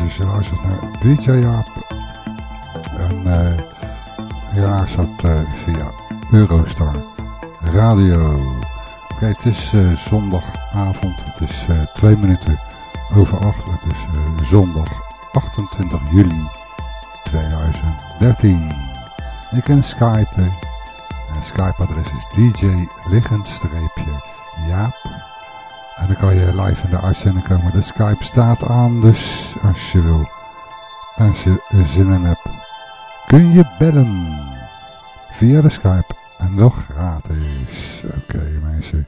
luisteraars. Je naar DJ Jaap. En uh, ja, zat uh, via Eurostar Radio. Oké, het is uh, zondagavond. Het is twee minuten over acht. Het is zondag 28 juli 2013. Je kan skypen. En Skype-adres is DJ Liggenstreepje Jaap. En dan kan je live in de uitzending komen. De Skype staat aan, dus als je wil, als je zin in hebt, kun je bellen via de Skype. En nog gratis. Oké mensen.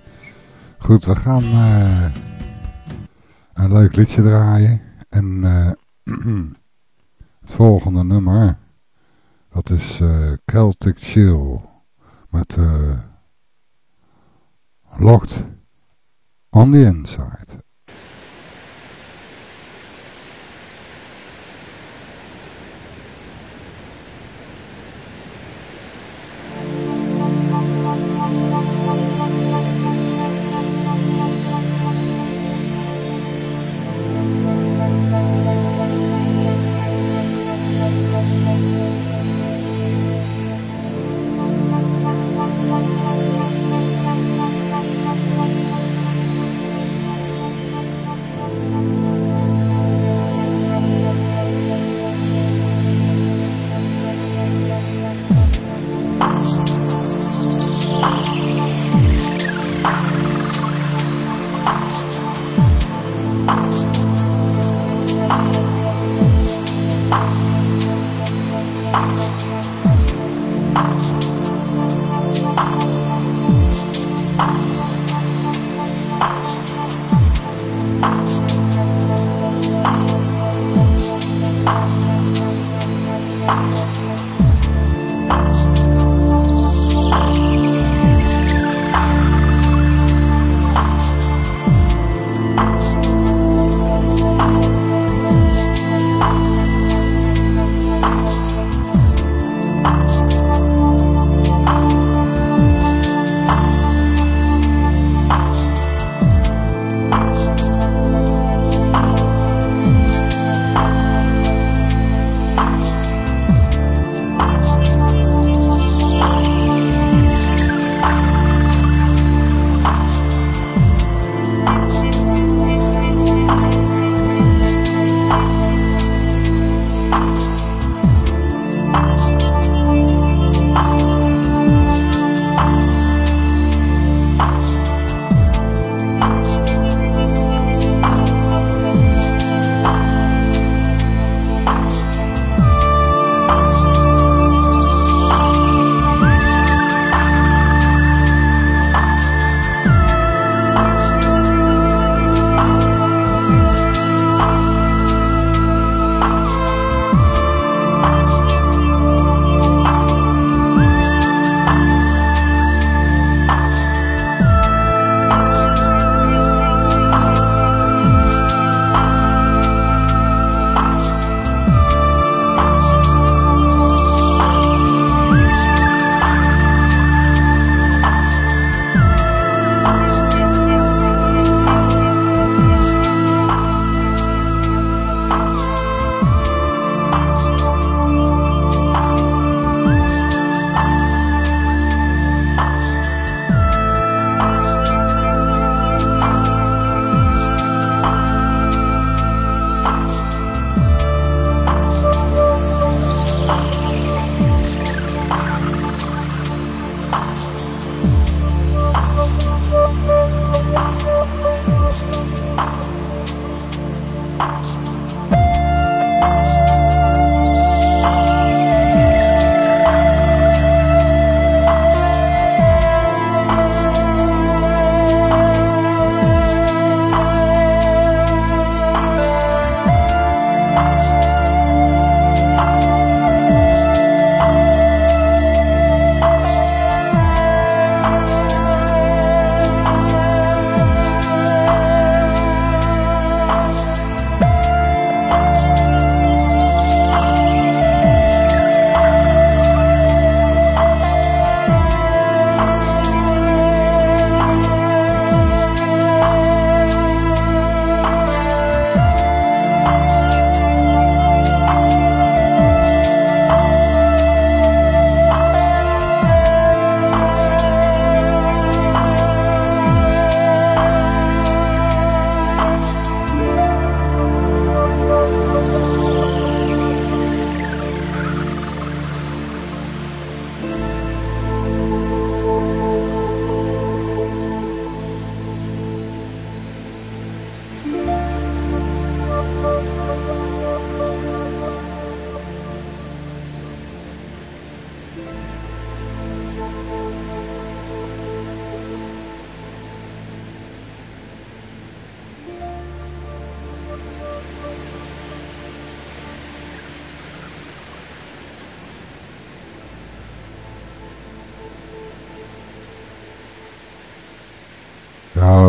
Goed, we gaan uh, een leuk liedje draaien. En uh, het volgende nummer, dat is uh, Celtic Chill met Locked on the inside.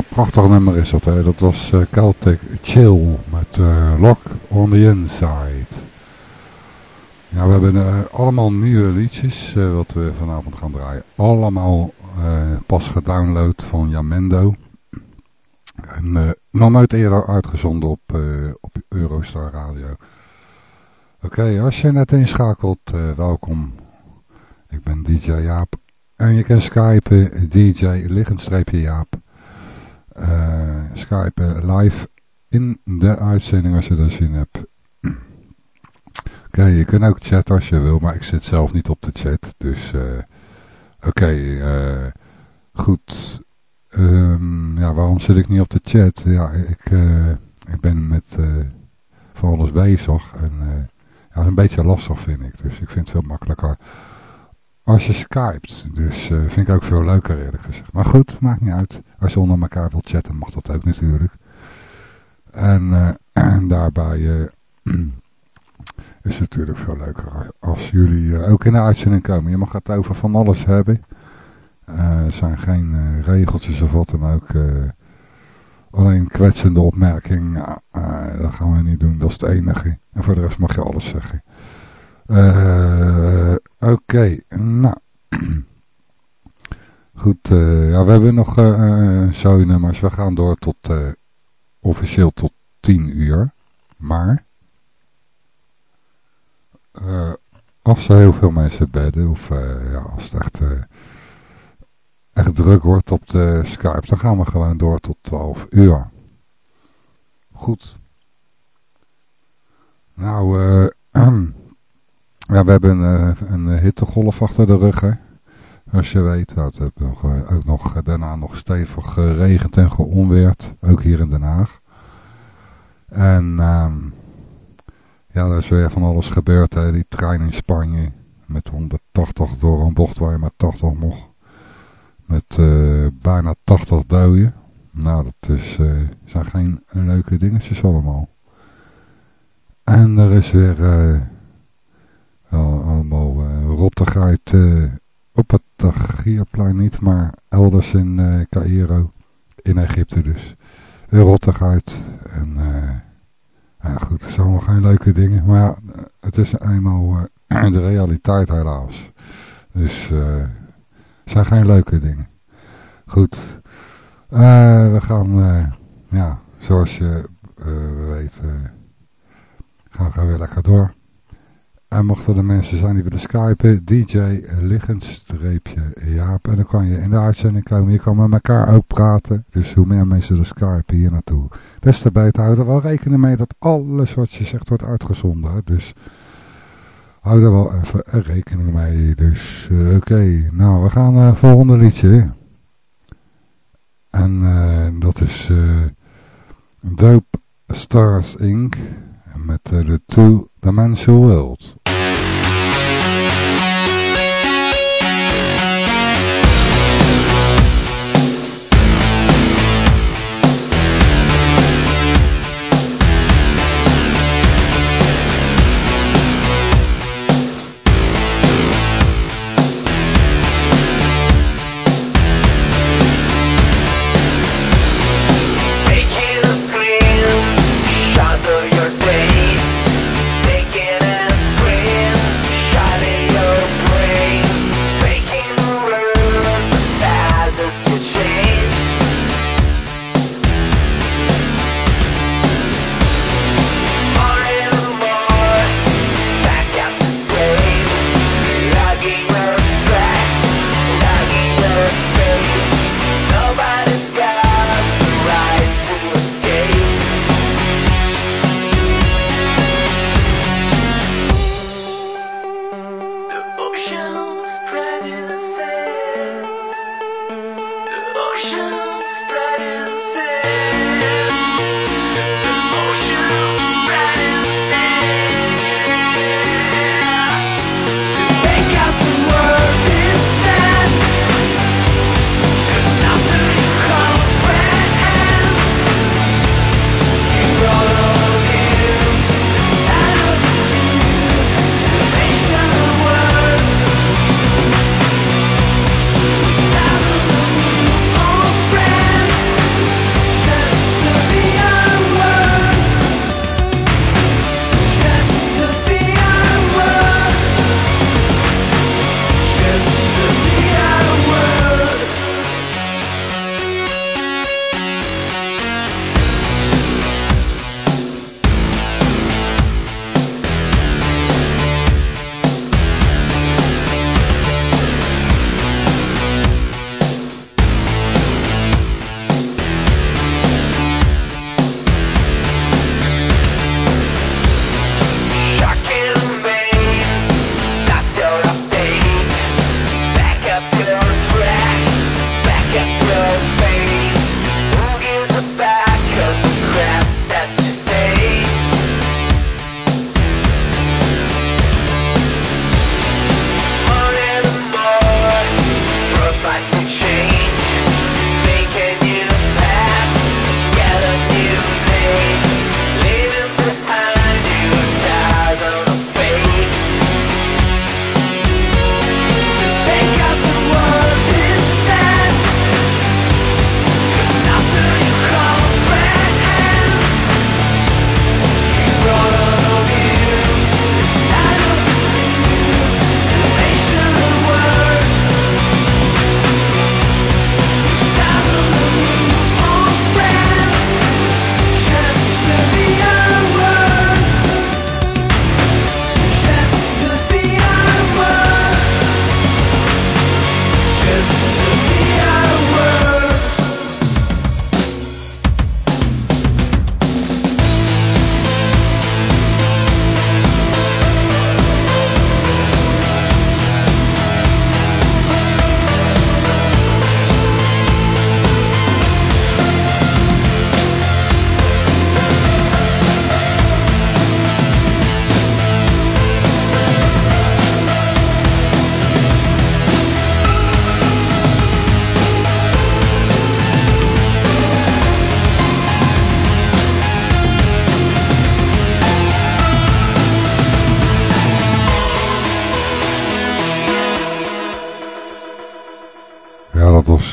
Prachtig nummer is dat. Hè? Dat was uh, Celtic Chill met uh, Lock on the Inside. Ja, we hebben allemaal nieuwe liedjes wat we vanavond gaan draaien. Allemaal pas gedownload van Jamendo. En nog nooit eerder uitgezonden op, op Eurostar Radio. Oké, als je net inschakelt, welkom. Ik ben DJ Jaap. En je kan skypen DJ liggenstreepje Jaap. Uh, Skype live in de uitzending als je dat zin hebt. Oké, je kunt ook chatten als je wil, maar ik zit zelf niet op de chat. Dus uh, oké, goed. Um, ja, waarom zit ik niet op de chat? Ja, ik, ik ben met van alles bezig. En ja, dat is een beetje lastig vind ik. Dus ik vind het veel makkelijker als je skypt. Dus vind ik ook veel leuker eerlijk gezegd. Maar goed, maakt niet uit. Als je onder elkaar wilt chatten mag dat ook natuurlijk. En, uh, en daarbij uh, is het natuurlijk veel leuker als jullie ook in de uitzending komen. Je mag het over van alles hebben. er zijn geen regeltjes of wat dan ook. alleen kwetsende opmerking, dat gaan we niet doen. Dat is het enige. En voor de rest mag je alles zeggen. Oké, nou. Goed, uh, ja, we hebben nog uh, zo nummers. We gaan door tot officieel tot 10 uur. Maar als er heel veel mensen bedden of ja, als het echt, echt druk wordt op de Skype, dan gaan we gewoon door tot 12 uur. Goed. Nou, eh Ja, we hebben een, eh, een hittegolf achter de rug, hè. Als je weet, dat het eh, ook nog, eh, daarna nog stevig geregend en geonweerd. Ook hier in Den Haag. En uh, ja, er is weer van alles gebeurd. Hè. Die trein in Spanje met 180 door een bocht waar je maar 80 mocht. Met uh, bijna 80 doden. Nou, dat is, uh, zijn geen leuke dingetjes allemaal. En er is weer wel allemaal uh, rottigheid uh, op het Tahrirplein niet, maar elders in uh, Cairo, in Egypte dus. Rottigheid en ja goed, het zijn allemaal geen leuke dingen, maar ja, het is eenmaal de realiteit helaas. Dus het zijn geen leuke dingen. Goed, we gaan, ja, zoals je weet, gaan we weer lekker door. En mochten er mensen zijn die willen skypen, DJ Jaap. En dan kan je in de uitzending komen. Je kan met elkaar ook praten. Dus hoe meer mensen er skypen hier naartoe. Des te beter. Hou er wel rekening mee dat alles wat je zegt wordt uitgezonden. Dus hou er wel even rekening mee. Dus uh, oké. Nou, we gaan naar het volgende liedje. En uh, dat is uh, Dope Stars Inc. Met de Two Dimensional world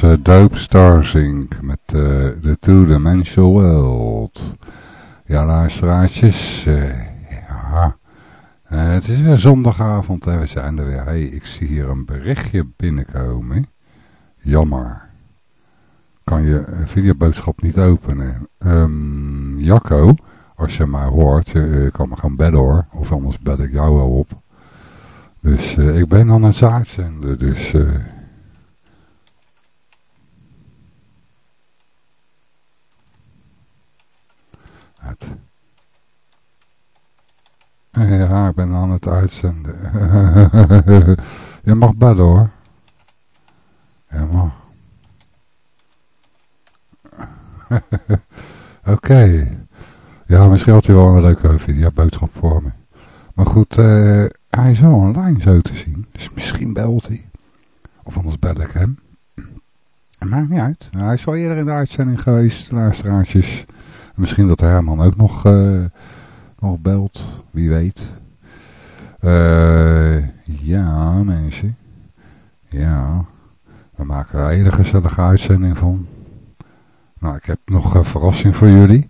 uh, Dope Starzink met uh, The Two Dimensional World. Ja, luisteraartjes. Uh, ja, het is weer zondagavond en we zijn er weer. Hey, ik zie hier een berichtje binnenkomen. Jammer. Kan je videoboodschap niet openen. Um, Jacco, als je mij hoort, je kan me gaan bellen hoor. Of anders bel ik jou wel op. Dus ik ben aan het uitzenden, dus... Ja, ik ben aan het uitzenden. je mag bellen hoor. Je mag. Oké. Ja, misschien had hij wel een leuke videoboodschap voor me. Maar goed, uh, hij is wel online zo te zien. Dus misschien belt hij. Of anders bel ik hem. Maakt niet uit. Hij is wel eerder in de uitzending geweest, luisteraartjes. Misschien dat Herman ook nog, uh, nog belt, wie weet. Uh, ja, mensen. Ja, we maken er een hele gezellige uitzending van. Nou, ik heb nog een verrassing voor jullie.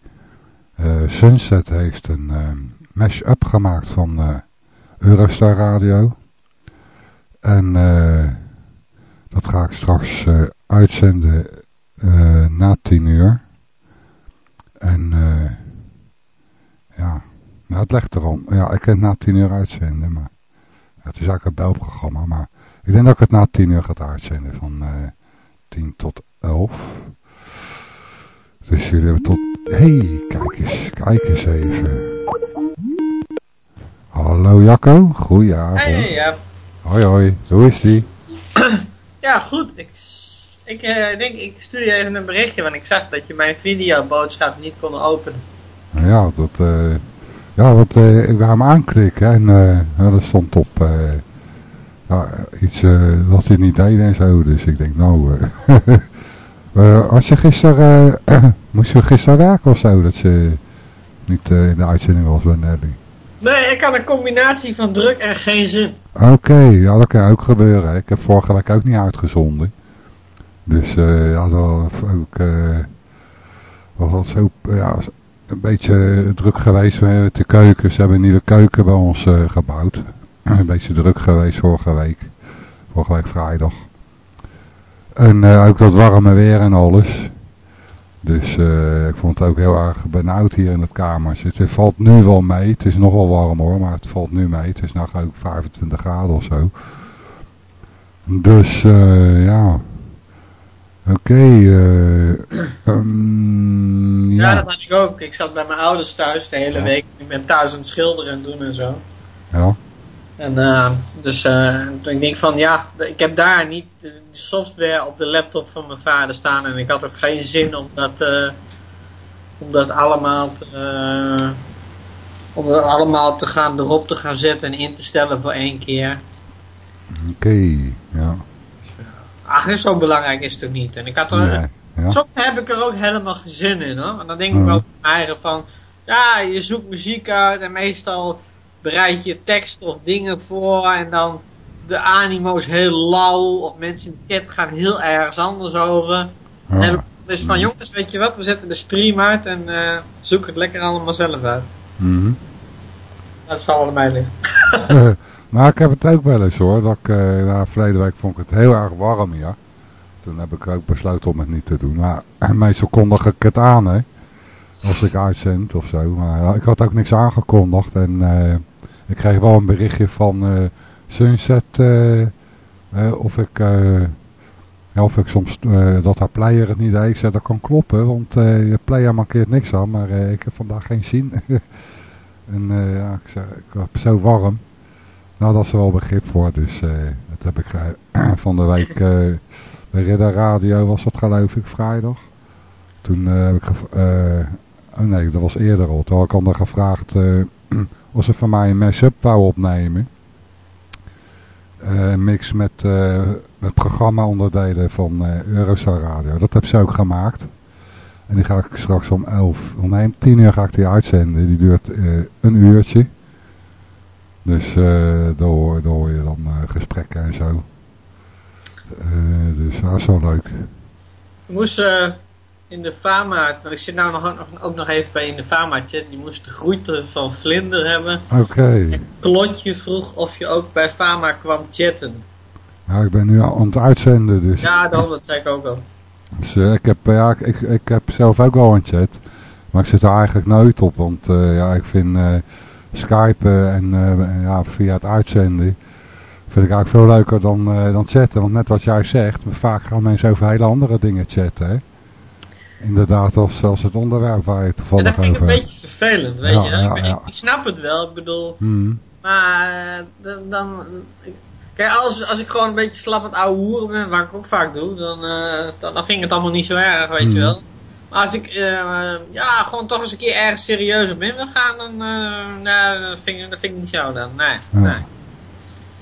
Uh, Sunset heeft een mash-up gemaakt van Eurostar Radio. En dat ga ik straks uitzenden na tien uur. En uh, ja, nou, het legt erom. Ja, ik kan het na tien uur uitzenden, maar het is eigenlijk een belprogramma. Maar ik denk dat ik het na tien uur ga uitzenden, van uh, tien tot elf. Dus jullie hebben tot... hey, kijk eens, kijk eens even. Hallo Jacco, goedenavond. Hey, ja. Hoi hoi, hoe is die? ja, goed. Ik ik uh, denk, ik stuur je even een berichtje, want ik zag dat je mijn videoboodschap niet kon openen. Ja, dat, uh, ja, wat, uh, ik wou hem aanklikken en uh, er stond op ja, iets dat hij niet deed en zo. Dus ik denk, nou, als je gisteren, moest je gisteren werken of zo, dat ze niet in de uitzending was bij Nelly? Nee, ik had een combinatie van druk en geen zin. Oké, ja, dat kan ook gebeuren. Ik heb vorige week ook niet uitgezonden. Dus uh, ja, dat ook, uh, was zo ja, een beetje druk geweest met de keuken. Ze hebben een nieuwe keuken bij ons uh, gebouwd. een beetje druk geweest vorige week. Vorige week vrijdag. En ook dat warme weer en alles. Dus ik vond het ook heel erg benauwd hier in het kamer. Het valt nu wel mee. Het is nog wel warm hoor, maar het valt nu mee. Het is nog ook 25 graden of zo. Dus ja, Oké, okay, uh, um, ja. ja. dat had ik ook. Ik zat bij mijn ouders thuis de hele week. Ik ben thuis aan het schilderen en doen en zo. Ja. En uh, dus uh, ik denk van ja, ik heb daar niet de software op de laptop van mijn vader staan. En ik had ook geen zin om dat, om dat allemaal te, om dat allemaal te gaan, erop te gaan zetten en in te stellen voor één keer. Oké, ja. Ach, zo belangrijk is het ook niet. En ik had er, nee, soms heb ik er ook helemaal geen zin in hoor. En dan denk ik wel eigen van, ja, je zoekt muziek uit en meestal bereid je tekst of dingen voor en dan de animo is heel lauw of mensen in de chat gaan heel ergens anders over. Dan heb ik dus van, jongens, weet je wat, we zetten de stream uit en uh, zoek het lekker allemaal zelf uit. Mm Dat zal wel mij liggen. Nou, ik heb het ook wel eens hoor. Dat ik, uh, verleden week vond ik het heel erg warm hier. Toen heb ik ook besloten om het niet te doen. Maar meestal kondig ik het aan, hè. Als ik uitzend of zo. Maar ja, ik had ook niks aangekondigd. En uh, ik kreeg wel een berichtje van uh, Sunset. of ik... Ja, of ik soms dat haar player het niet deed. Ik dat kan kloppen, want je player mankeert niks aan. Maar ik heb vandaag geen zin. en ja, ik, zei, ik was zo warm. Nou, dat is wel begrip voor. Dus uh, dat heb ik van de week uh, bij Ridder Radio was dat geloof ik vrijdag. Toen heb ik oh nee, dat was eerder al. Toen had ik er gevraagd of ze van mij een mashup wou opnemen. mix met, met programma onderdelen van Eurostar Radio. Dat heb ze ook gemaakt. En die ga ik straks om 11, om 10 uur ga ik die uitzenden. Die duurt een uurtje. Dus uh, daar, hoor, daar, hoor, je dan uh, gesprekken en zo. Uh, dus dat is wel leuk. We moesten in de Fama, maar ik zit nou nog, ook nog even bij in de Fama chat, die moest de groeten van Vlinder hebben. Oké. En Klotje vroeg of je ook bij Fama kwam chatten. Ja, ik ben nu aan het uitzenden, dus... Ja, dan, dat zei ik ook al. Dus uh, ik, heb, ja, ik, ik heb zelf ook al een chat, maar ik zit er eigenlijk nooit op, want uh, ja, ik vind uh, Skype en ja, via het uitzenden vind ik eigenlijk veel leuker dan, dan chatten. Want net wat jij zegt, vaak gaan mensen over hele andere dingen chatten, hè? Inderdaad, als, als het onderwerp waar je toevallig over hebt. Dat vind ik een beetje vervelend, weet je. Ja, ik, ik, snap het wel, ik bedoel... Hmm. Maar dan... Kijk, als, als ik gewoon een beetje slap het oude hoeren ben, wat ik ook vaak doe, dan, uh, dan, dan, vind ik het allemaal niet zo erg, weet je hmm. wel. Maar als ik uh, ja, gewoon toch eens een keer ergens serieus op in wil gaan, dan, uh, nou, dat, vind ik, dat vind ik niet zo dan. Nee, ja. nee.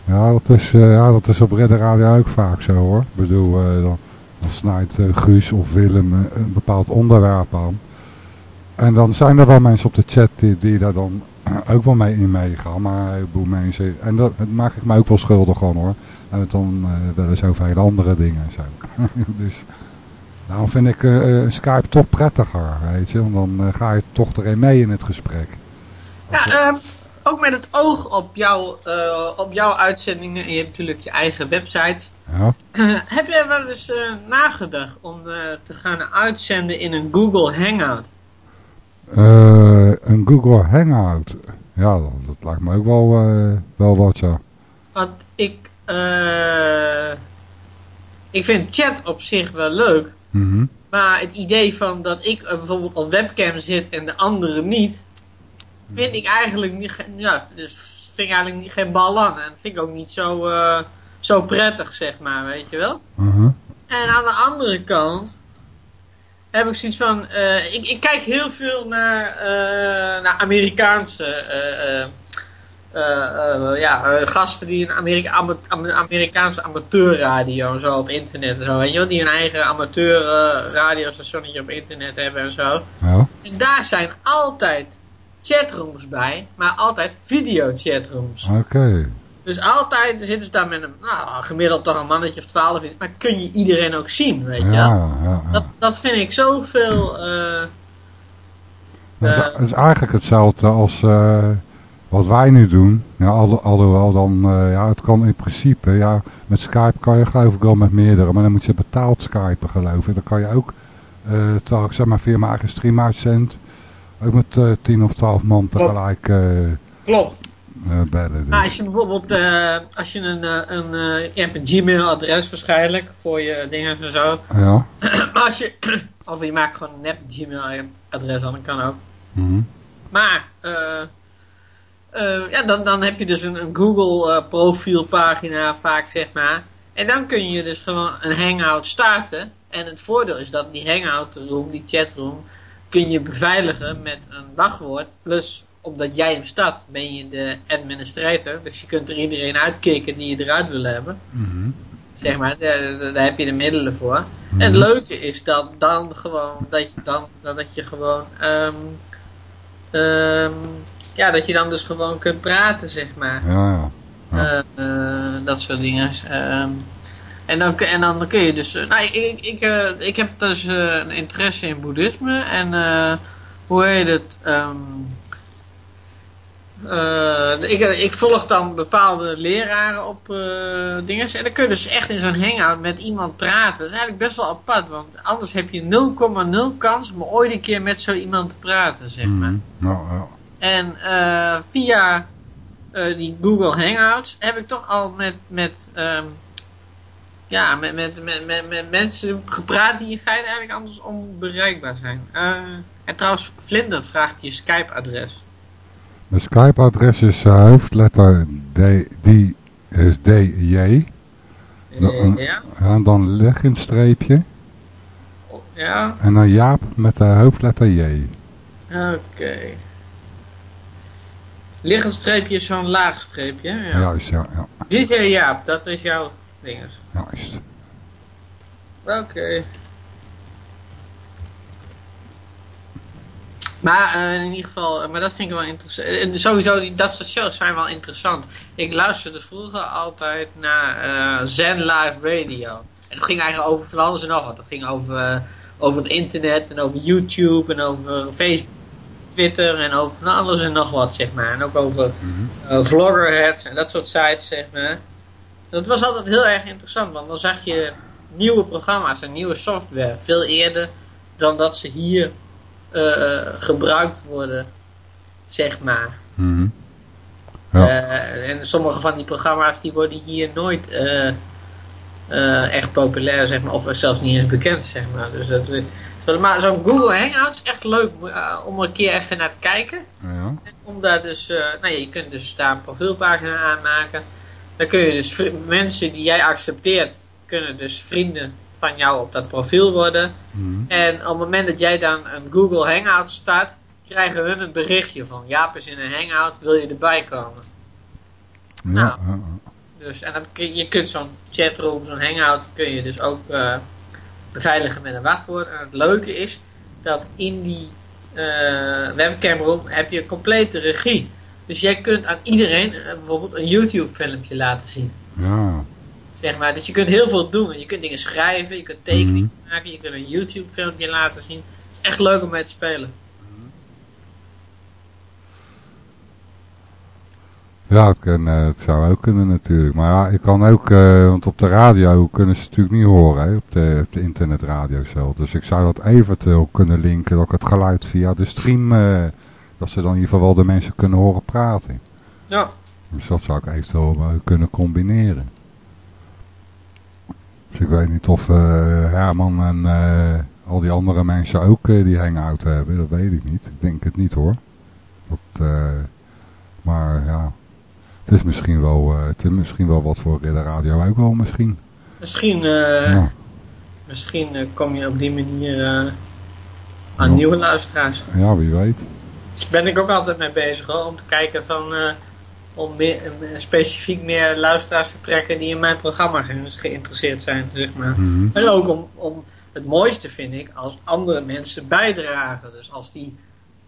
Ja, dat is, ja, dat is op Redder Radio ook vaak zo hoor. Ik bedoel, dan, dan snijdt Guus of Willem een bepaald onderwerp aan. En dan zijn er wel mensen op de chat die, die daar dan ook wel mee in meegaan. Maar een heleboel mensen. En dat, maak ik me ook wel schuldig van hoor. En dan wel eens over hele andere dingen en zo. dus daarom vind ik uh, Skype toch prettiger. Weet je. Want dan uh, ga je toch erin mee in het gesprek. Ja, um, ook met het oog op, jou, op jouw uitzendingen. En je hebt natuurlijk je eigen website. Ja. heb jij wel eens nagedacht om te gaan uitzenden in een Google Hangout? Een Google Hangout. Ja, dat, dat lijkt me ook wel, wel wat, ja. Want ik, ik vind chat op zich wel leuk. Mm -hmm. Maar het idee van dat ik bijvoorbeeld op webcam zit en de anderen niet, vind ik eigenlijk niet, ja, dus vind ik eigenlijk niet, geen bal aan. En vind ik ook niet zo, zo prettig, zeg maar, weet je wel. Mm -hmm. En aan de andere kant, heb ik zoiets van, uh, ik, ik, kijk heel veel naar, naar Amerikaanse ja, gasten die een Amerika ama Amerikaanse amateurradio en zo op internet en zo, weet je wel, die een eigen amateur radiostationnetje op internet hebben en zo. En daar zijn altijd chatrooms bij, maar altijd video chatrooms. Oké. Dus altijd zitten ze daar met een, nou, gemiddeld toch een mannetje of twaalf in. Maar kun je iedereen ook zien, weet je ja, ja, ja. Dat, dat vind ik zoveel... Uh, dat, is, dat is eigenlijk hetzelfde als uh, wat wij nu doen. Ja, al, alhoewel dan, uh, ja, het kan in principe, ja, met Skype kan je geloof ik wel met meerdere. Maar dan moet je betaald skypen geloof ik. Dan kan je ook, terwijl ik zeg maar via mijn eigen stream uitzend, ook met tien of twaalf man tegelijk... Klopt. Uh, bellen, dus. nou, als je bijvoorbeeld, uh, als je een, een, uh, je hebt een Gmail adres waarschijnlijk voor je dingen en zo. Ja. maar als je, of je maakt gewoon een nep Gmail adres aan, dat kan ook. Mm -hmm. Maar, ja, dan, dan heb je dus een, een Google profielpagina vaak zeg maar. En dan kun je dus gewoon een hangout starten. En het voordeel is dat die hangout room, die chatroom, kun je beveiligen met een wachtwoord plus omdat jij hem start, ben je de administrator. Dus je kunt er iedereen uitkicken die je eruit wil hebben. Mm -hmm. Zeg maar, daar, daar, heb je de middelen voor. Mm -hmm. En het leuke is dat dan gewoon, dat je dan, dat je gewoon, um, um, ja, dat je dan dus gewoon kunt praten, zeg maar. Ja, ja. Uh, uh, dat soort dingen. Um, en dan, en dan kun je dus, nou, ik, ik, ik, ik heb dus een interesse in boeddhisme en hoe heet het, um, uh, ik, ik, volg dan bepaalde leraren op uh, dingen. En dan kun je dus echt in zo'n hangout met iemand praten. Dat is eigenlijk best wel apart. Want anders heb je 0,0 kans om ooit een keer met zo iemand te praten, zeg maar. Mm, nou, ja. En uh, via die Google Hangouts heb ik toch al met, met, um, ja, met, met, met, met, met mensen gepraat die in feite eigenlijk anders onbereikbaar zijn. en trouwens, Vlinder vraagt je Skype-adres. Mijn Skype-adres is hoofdletter D, die is DJ. Dan, ja. En dan leg een streepje. Ja. En dan Jaap met de hoofdletter J. Oké. Okay. Liggend streepje is zo'n laag streepje. Ja. Juist, ja. ja. DJ Jaap, dat is jouw ding. Juist. Oké. Okay. Maar uh, in ieder geval, maar dat vind ik wel interessant. En sowieso, die, dat soort shows zijn wel interessant. Ik luisterde vroeger altijd naar uh, Zen Live Radio. En het ging eigenlijk over van alles en nog wat. Het ging over, over het internet en over YouTube en over Facebook, Twitter en over van alles en nog wat, zeg maar. En ook over mm vloggerheads en dat soort sites, zeg maar. Dat was altijd heel erg interessant, want dan zag je nieuwe programma's en nieuwe software veel eerder dan dat ze hier gebruikt worden, zeg maar. Mm eh, en sommige van die programma's die worden hier nooit echt populair, zeg maar, of zelfs niet eens bekend, zeg maar. Dus dat, maar zo'n Google Hangout is echt leuk om er een keer even naar te kijken. Ja. om daar dus, nou ja, je kunt dus daar een profielpagina aanmaken. Dan kun je dus mensen die jij accepteert, kunnen dus vrienden van jou op dat profiel worden. Mhm. En op het moment dat jij dan een Google Hangout start, krijgen hun een berichtje van Jaap is in een hangout, wil je erbij komen? Ja, nou, Dus, en dan kun, je kunt zo'n chatroom, zo'n hangout, kun je dus ook uh, beveiligen met een wachtwoord. En het leuke is dat in die uh, webcamroom heb je complete regie. Dus jij kunt aan iedereen uh, bijvoorbeeld een YouTube filmpje laten zien. Ja. Zeg maar, dus je kunt heel veel doen. Je kunt dingen schrijven, je kunt tekeningen mm. maken, je kunt een YouTube filmpje laten zien. Het is echt leuk om mee te spelen. Ja, het, kan, uh, het zou ook kunnen natuurlijk. Maar ja, ik kan ook, uh, want op de radio kunnen ze natuurlijk niet horen, hè, op, de, op de internetradio zelf. Dus ik zou dat eventueel kunnen linken, dat ik het geluid via de stream, uh, dat ze dan in ieder geval wel de mensen kunnen horen praten. Ja. Dus dat zou ik eventueel kunnen combineren. Dus ik weet niet of Herman en al die andere mensen ook die hangout hebben, dat weet ik niet. Ik denk het niet hoor. Dat, maar ja, het is misschien wel, uh, het is misschien wel wat voor de radio ook wel misschien. Misschien, ja. misschien uh, kom je op die manier aan ja. nieuwe luisteraars. Ja, wie weet. Dus ben ik ook altijd mee bezig hoor, om te kijken van, om meer, specifiek meer luisteraars te trekken die in mijn programma geïnteresseerd zijn, zeg maar. Mm -hmm. En ook om, om, het mooiste vind ik als andere mensen bijdragen. Dus als die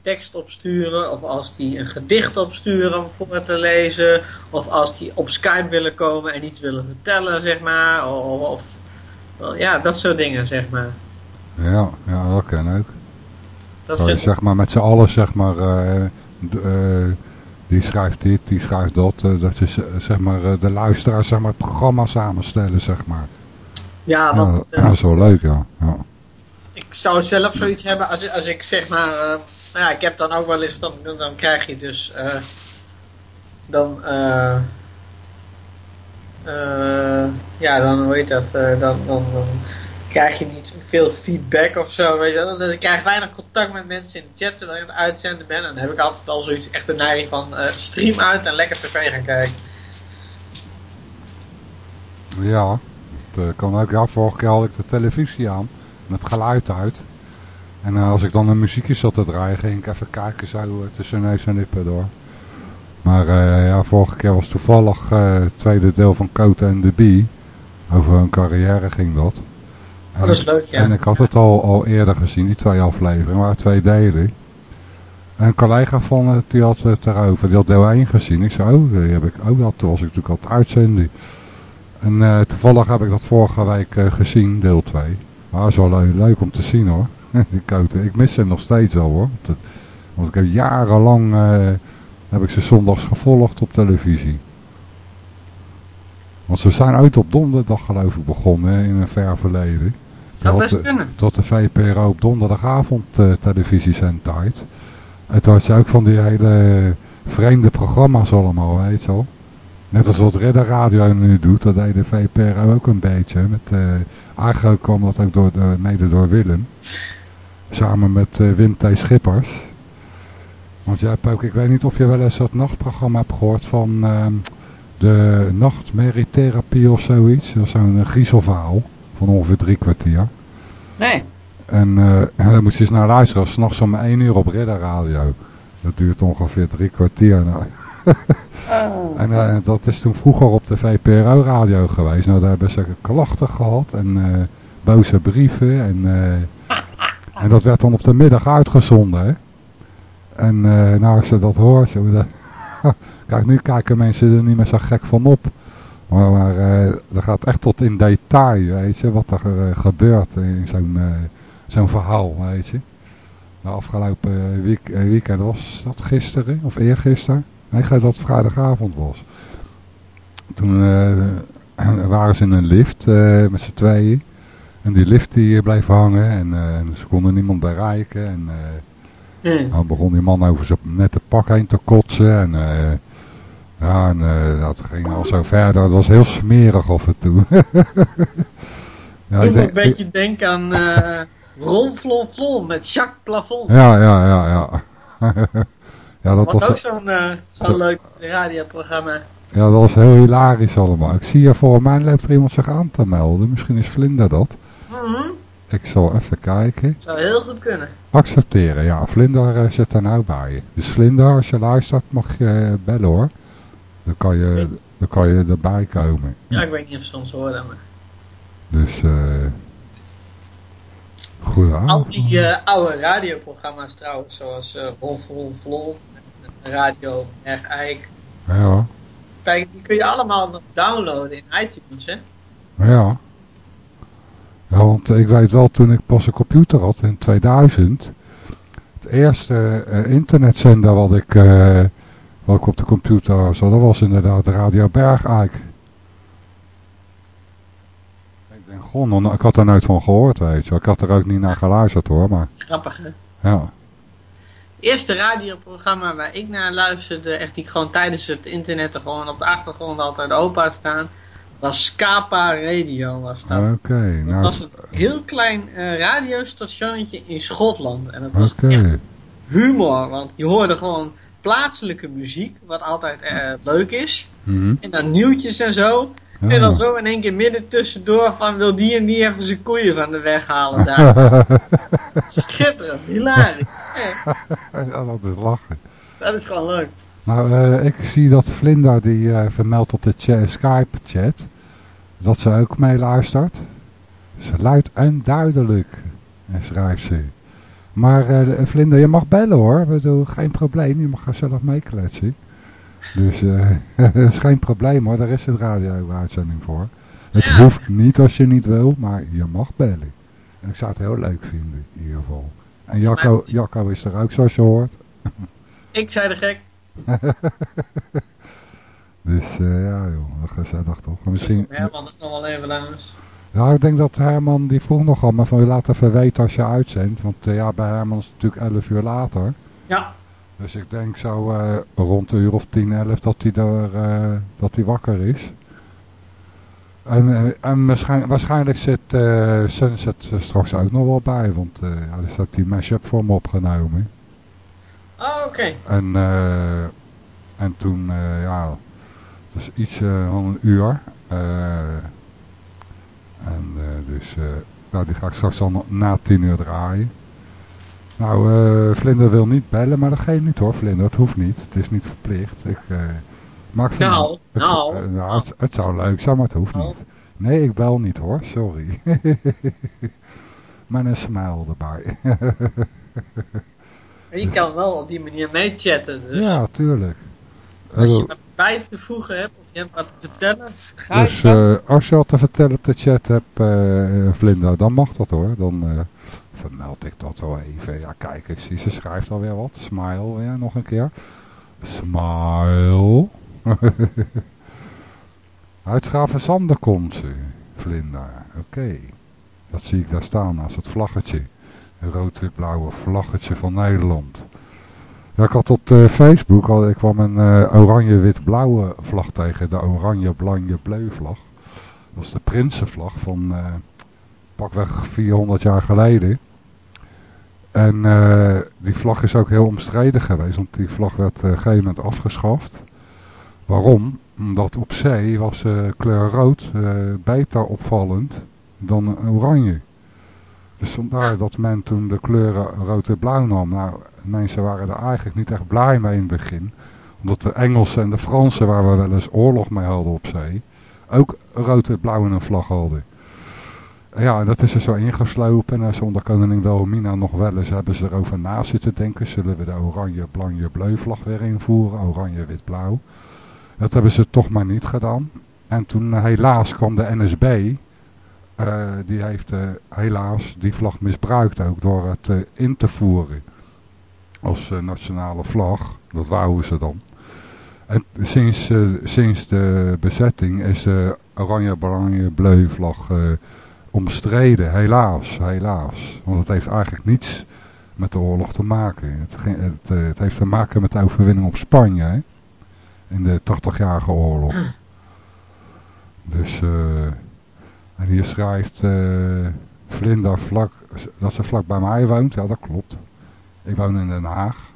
tekst opsturen, of als die een gedicht opsturen om voor te lezen, of als die op Skype willen komen en iets willen vertellen, zeg maar, of, of ja, dat soort dingen, zeg maar. Ja, ja dat kan ook. Dat je, zeg maar met z'n allen, zeg maar, uh, uh, die schrijft dit, die schrijft dat, uh, dat je zeg maar de luisteraars, zeg maar, het programma samenstellen, zeg maar. Ja, dat is wel leuk, ja. ja. Ik zou zelf zoiets hebben als, als ik zeg maar nou ja, ik heb dan ook wel eens, dan, dan krijg je dus, uh, dan, uh, uh, ja, dan, hoe heet dat, dan, dan, dan krijg je niet veel feedback of zo, weet je Dan, krijg je weinig contact met mensen in de chat terwijl je aan het uitzenden bent. En dan heb ik altijd al zoiets, echt een neiging van stream uit en lekker tv gaan kijken. Ja, dat kan ook. Ja, vorige keer had ik de televisie aan, met geluid uit. En uh, als ik dan een muziekje zat te draaien, ging ik even kijken zo uh, tussen neus en lippen door. Maar uh, ja, vorige keer was toevallig het tweede deel van Cote en de Bee. Over hun carrière ging dat. Oh, dat is leuk, ja. En ik had het al, al eerder gezien, die twee afleveringen, maar twee delen. En een collega van het, die had het erover, die had deel 1 gezien. Ik zei, oh, die heb ik ook dat. Toen was ik natuurlijk al het. En toevallig heb ik dat vorige week gezien, deel 2. Maar dat is wel leuk, leuk om te zien hoor. die koten. Ik mis ze nog steeds wel hoor. Dat, want ik heb jarenlang uh, heb ik ze zondags gevolgd op televisie. Want ze zijn uit op donderdag geloof ik begonnen in een ver verleden. Dat best kunnen. Tot de VPRO op donderdagavond uh, tijd. En toen had je ook van die hele vreemde programma's allemaal, weet je wel. Net als wat Redder Radio nu doet, dat deed de VPRO ook een beetje. Met, uh, eigenlijk kwam dat ook door de, mede door Willem. Samen met uh, Wim T. Schippers. Want jij hebt ook, ik weet niet of je wel eens dat nachtprogramma hebt gehoord van uh, de nachtmerrietherapie of zoiets. Dat is zo'n griezelverhaal van ongeveer drie kwartier. Nee. En uh, dan moet je eens naar luisteren, s'nachts om één uur op Ridder Radio. Dat duurt ongeveer drie kwartier. Nou. oh. En uh, dat is toen vroeger op de VPRO radio geweest. Nou, daar hebben ze klachten gehad en uh, boze brieven en... En dat werd dan op de middag uitgezonden. Hè? En uh, nou, als je dat hoort... Kijk, nu kijken mensen er niet meer zo gek van op. Maar, maar dat gaat echt tot in detail, weet je, wat er gebeurt in zo'n zo'n verhaal, weet je. De afgelopen week, weekend was dat gisteren of eergisteren? Nee, dat het vrijdagavond was. Toen waren ze in een lift met z'n tweeën. En die lift die bleef hangen en, en ze konden niemand bereiken. En Mm. Dan begon die man over zijn nette pak heen te kotsen. En, ja, en dat ging al zo verder. Het was heel smerig af en toe. ja, ik moet een beetje denken aan uh, Ron Flon Flon met Jacques Plafond. Ja, ja, ja, ja. ja dat was, was ook zo'n uh, zo leuk radioprogramma. Ja, dat was heel hilarisch allemaal. Ik zie hier voor mij loopt er iemand zich aan te melden. Misschien is Vlinder dat. Mm ik zal even kijken. Zou heel goed kunnen. Accepteren, ja. Vlinder uh, zit er nou bij. Dus Vlinder, als je luistert, mag je uh, bellen hoor. Dan kan je, dan kan je erbij komen. Ja, ik weet niet of ze ons horen, maar... Dus, eh... goed aan. Al die uh, oude radioprogramma's trouwens, zoals uh, Rolf Rolf Radio Erg Eik. Ja. Kijk, die kun je allemaal downloaden in iTunes, hè? Ja. Ja, want ik weet wel, toen ik pas een computer had in 2000, het eerste uh, internetzender wat ik, uh, wat ik op de computer had, dat was inderdaad Radio Bergijk. Ik denk, goh, ik had er nooit van gehoord, weet je. Ik had er ook niet naar geluisterd hoor, maar... Grappig, hè? Ja. Het eerste radioprogramma waar ik naar luisterde, echt die gewoon tijdens het internet er gewoon op de achtergrond altijd open staan was Scapa Radio was dat. Oké. nou, dat was een heel klein uh, radiostationnetje in Schotland. En dat was echt humor, want je hoorde gewoon plaatselijke muziek, wat altijd uh, leuk is. Mm En dan nieuwtjes en zo. En dan zo in één keer midden tussendoor van wil die en die even zijn koeien van de weg halen daar. Schitterend, hilarisch. ja, dat is lachen. Dat is gewoon leuk. Nou, uh, ik zie dat Vlinda die uh, vermeldt op de Skype-chat dat ze ook meeluistert. Ze luidt en duidelijk, schrijft ze. Maar uh, Vlinda, je mag bellen hoor. Bedoel, geen probleem, je mag gezellig meekletsen. Dus dat is geen probleem hoor, daar is het radio-uitzending voor. Het hoeft niet als je niet wil, maar je mag bellen. En ik zou het heel leuk vinden, in ieder geval. En Jacco, Jacco is er ook, zoals je hoort. Ik zei de gek. dus uh, ja joh, gezellig toch. Maar misschien... Herman is nog wel even langs. Ja, ik denk dat Herman, die vroeg nogal, maar van je laat even weten als je uitzendt. Want uh, ja, bij Herman is het natuurlijk 11 uur later. Ja. Dus ik denk zo uh, rond de uur of 10, 11 dat hij dat hij wakker is. En, en waarschijnlijk, waarschijnlijk zit Sunset straks ook nog wel bij, want ja, er staat die mashup voor me opgenomen. Oh, oké. En, uh, en toen, uh, ja, dus iets uh, van een uur. en dus, nou die ga ik straks al na tien uur draaien. Nou, Vlinder wil niet bellen, maar dat geeft niet hoor, Vlinder. Het hoeft niet. Het is niet verplicht. Ik, maar ik vind nou, het, nou. nou het, het, zou leuk zijn, maar het hoeft nou. niet. Nee, ik bel niet hoor, sorry. maar een smile erbij. je kan wel op die manier meechatten. Dus. Ja, tuurlijk. Als je wat bij te voegen hebt of je hebt wat te vertellen, ga Dus uh, als je wat te vertellen op de chat hebt, uh, Vlinda, dan mag dat hoor. Dan uh, vermeld ik dat wel even. Ja, kijk, ik zie ze schrijft alweer wat. Smile weer nog een keer. Smile. Uitschaven Sander komt ze, Vlinda. Oké. Dat zie ik daar staan naast het vlaggetje rood-wit-blauwe vlaggetje van Nederland. Ja, ik had op de Facebook, al, ik kwam een uh, oranje-wit-blauwe vlag tegen, de oranje-blanje-bleu vlag. Dat is de Prinsenvlag van uh, pakweg 400 jaar geleden. En uh, die vlag is ook heel omstreden geweest, want die vlag werd een gegeven moment afgeschaft. Waarom? Omdat op zee was kleur rood beter opvallend dan oranje. Dus vandaar dat men toen de kleuren rood en blauw nam. Nou, mensen waren er eigenlijk niet echt blij mee in het begin. Omdat de Engelsen en de Fransen, waar we wel eens oorlog mee hadden op zee, ook rood en blauw in een vlag hadden. Ja, dat is er zo ingeslopen. En onder koningin Wilhelmina nog wel eens hebben ze erover na zitten denken. Zullen we de oranje, blanje, bleu vlag weer invoeren? Oranje, wit, blauw. Dat hebben ze toch maar niet gedaan. En toen helaas kwam de NSB, die heeft helaas die vlag misbruikt ook door het in te voeren als nationale vlag. Dat wouden ze dan. En sinds, sinds de bezetting is de oranje-oranje-bleu vlag omstreden, helaas, helaas. Want het heeft eigenlijk niets met de oorlog te maken. Het, het, eh, het heeft te maken met de overwinning op Spanje, in de 80-jarige oorlog. Dus, en hier schrijft uh, Vlinda vlak, dat ze vlak bij mij woont. Ja, dat klopt. Ik woon in Den Haag.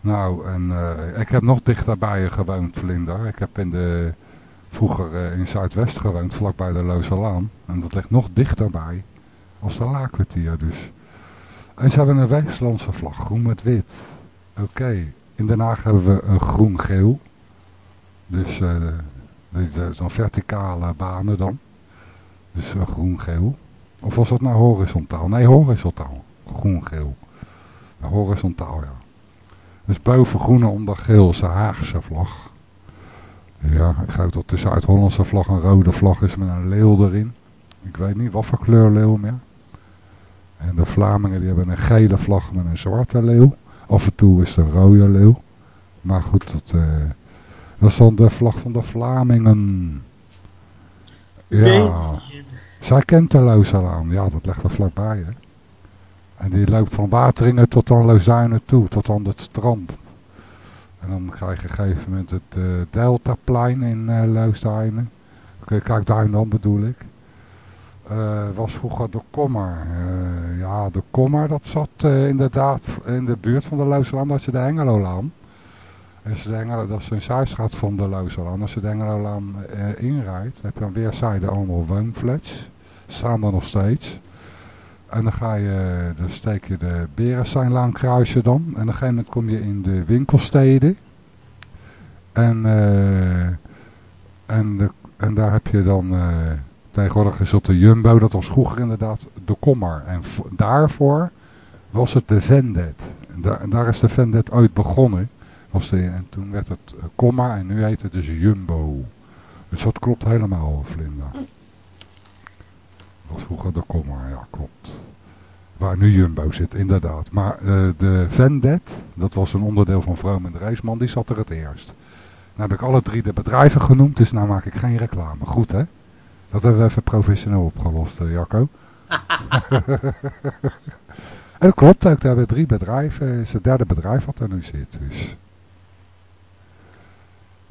Nou, en uh, ik heb nog dichterbij je gewoond, Vlinda. Ik heb in de vroeger uh, in Zuidwest gewoond, vlakbij de Laan. En dat ligt nog dichterbij als de Laakkwartier dus. En ze hebben een Westlandse vlag, groen met wit. Oké, in Den Haag hebben we een groen-geel. Dus uh, zo'n verticale banen dan. Dus uh, groen-geel. Of was dat nou horizontaal? Nee, horizontaal. Groen-geel. horizontaal, ja. Dus boven groene onder geel Haagse vlag. Ja, ik geloof dat de Zuid-Hollandse vlag een rode vlag is met een leeuw erin. Ik weet niet wat voor kleur leeuw meer. En de Vlamingen die hebben een gele vlag met een zwarte leeuw. Af en toe is het een rode leeuw. Maar goed, dat, uh, dat is dan de vlag van de Vlamingen. Ja, zij kent de Lausalaan. Ja, dat ligt er vlakbij. Hè. En die loopt van Wateringen tot aan Lausanne toe, tot aan het strand. En dan ga je op een gegeven moment het uh, Deltaplein in uh, Leusduinen. Kijk, daar dan bedoel ik. Uh, was vroeger de Kommer. Ja, de Kommer dat zat inderdaad in de buurt van de Luiseland als je de Engelolaan. Als je de Engelo, dat is een zijstraat van de Luiseland. Als je de Engelolaan inrijdt, heb je aan weerszijden allemaal woonflats. Staan er nog steeds. En dan ga je, dan steek je de Berenseinlaan kruisen dan. En op een gegeven moment kom je in de winkelsteden. En, en, de, en daar heb je dan Tegenwoordig is het de Jumbo, dat was vroeger inderdaad de Kommer. En daarvoor was het de Vendet. En daar, daar is de Vendet uit begonnen. Was de, en toen werd het Kommer en nu heet het dus Jumbo. Dus dat klopt helemaal, Vlinda. Dat was vroeger de Kommer, ja klopt. Waar nu Jumbo zit, inderdaad. Maar uh, de Vendet, dat was een onderdeel van Vroom en de Reisman, die zat er het eerst. Dan heb ik alle drie de bedrijven genoemd, dus nou maak ik geen reclame. Goed hè? Dat hebben we even professioneel opgelost, uh, Jacco. en dat klopt ook, daar hebben drie bedrijven. Het is het derde bedrijf wat er nu zit. Dus.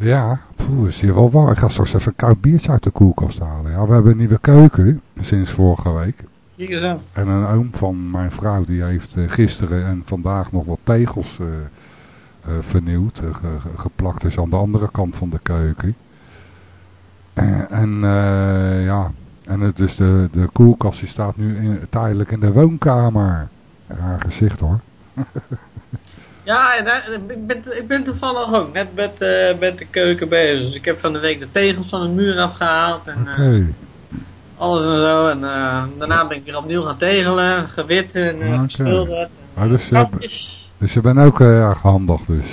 Ja, poeh, is hier wel warm. Ik ga straks even een koud biertje uit de koelkast halen. Ja, we hebben een nieuwe keuken sinds vorige week. Hier zo. En een oom van mijn vrouw die heeft uh, gisteren en vandaag nog wat tegels uh, uh, vernieuwd. geplakt is aan de andere kant van de keuken. en ja, en het, dus de, de koelkast die staat nu in, tijdelijk in de woonkamer. Raar gezicht hoor. ja, ik, ben, ik ben toevallig ook net met, uh, met de keuken bezig. Dus ik heb van de week de tegels van de muur afgehaald. En, uh, alles en zo. En daarna ben ik weer opnieuw gaan tegelen, gewit en okay. geschilderd. En, ah, dus, je, dus je bent ook erg handig dus?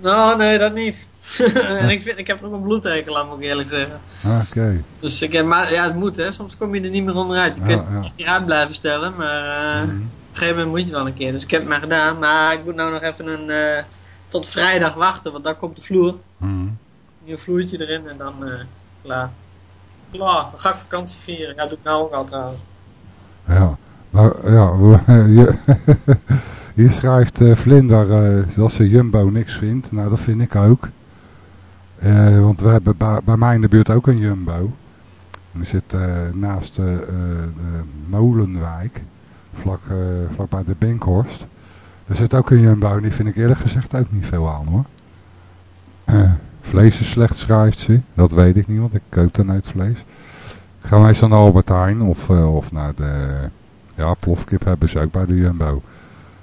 Nou, nee, dat niet. en ik, vind, ik heb ook een bloedhekel aan, moet ik eerlijk zeggen. Ah, oké. Dus ik, maar ja, het moet hè. Soms kom je er niet meer onderuit. Je kunt ja. je uit blijven stellen, maar mm -hmm. Op een gegeven moment moet je wel een keer. Dus ik heb het maar gedaan. Maar ik moet nou nog even een, uh, tot vrijdag wachten, want dan komt de vloer. Mm. Nieuw vloertje erin en dan uh, klaar. Klaar, dan ga ik vakantie vieren. Ja, dat doe ik nou ook al trouwens. Ja, nou ja, je, hier schrijft Vlinder dat ze Jumbo niks vindt. Nou, dat vind ik ook. Uh, want we hebben bij, mij in de buurt ook een Jumbo. We zitten uh, naast uh, de Molenwijk, vlak, vlakbij de Binkhorst. Er zit ook een Jumbo en die vind ik eerlijk gezegd ook niet veel aan hoor. vlees is slecht schrijft ze, dat weet ik niet, want ik koop er nooit vlees. Ik ga meestal naar Albert Heijn of, of naar de... Ja, plofkip hebben ze ook bij de Jumbo.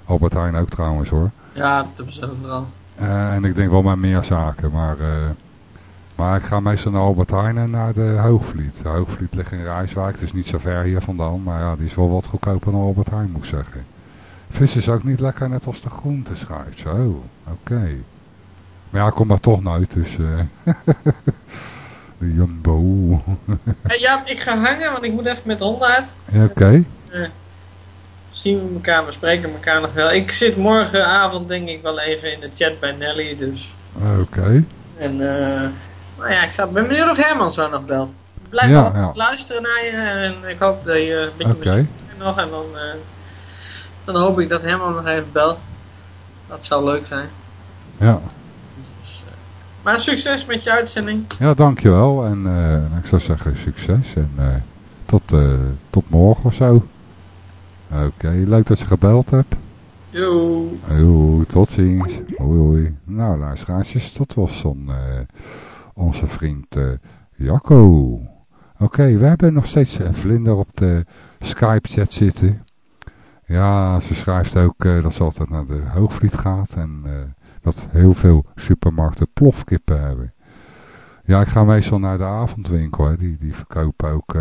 Albert Heijn ook trouwens hoor. Ja, dat hebben ze overal. en ik denk wel maar meer zaken, maar... Maar ik ga meestal naar Albert Heijn en naar de Hoogvliet. De Hoogvliet ligt in Rijswijk, dus niet zo ver hier vandaan. Maar ja, die is wel wat goedkoper dan Albert Heijn, moet ik zeggen. Vis is ook niet lekker net als de groente schrijft. Zo, oké. Maar ja, ik kom daar toch nooit, dus... Uh, Jumbo. ja, ik ga hangen, want ik moet even met de hond uit. Ja, Oké. Uh, zien we elkaar, we spreken elkaar nog wel. Ik zit morgenavond denk ik wel even in de chat bij Nelly, dus... Oké. En, uh, nou ja, ik zou, ben benieuwd of Herman zo nog belt. Blijf ja, ja. luisteren naar je en ik hoop dat je een beetje okay. nog en dan, uh, dan hoop ik dat Herman nog even belt. Dat zou leuk zijn. Ja. Maar succes met je uitzending. Ja, dankjewel. En uh, ik zou zeggen succes. En uh, tot, uh, tot morgen of zo. Oké, okay, leuk dat je gebeld hebt. Jo. Jo, tot ziens. Hoi hoi. Nou, luisteraartjes, dat was dan onze vriend Jacco. Oké, we hebben nog steeds een vlinder op de Skype-chat zitten. Ja, ze schrijft ook dat ze altijd naar de Hoogvliet gaat. En dat heel veel supermarkten plofkippen hebben. Ja, ik ga meestal naar de avondwinkel. Die, die verkopen ook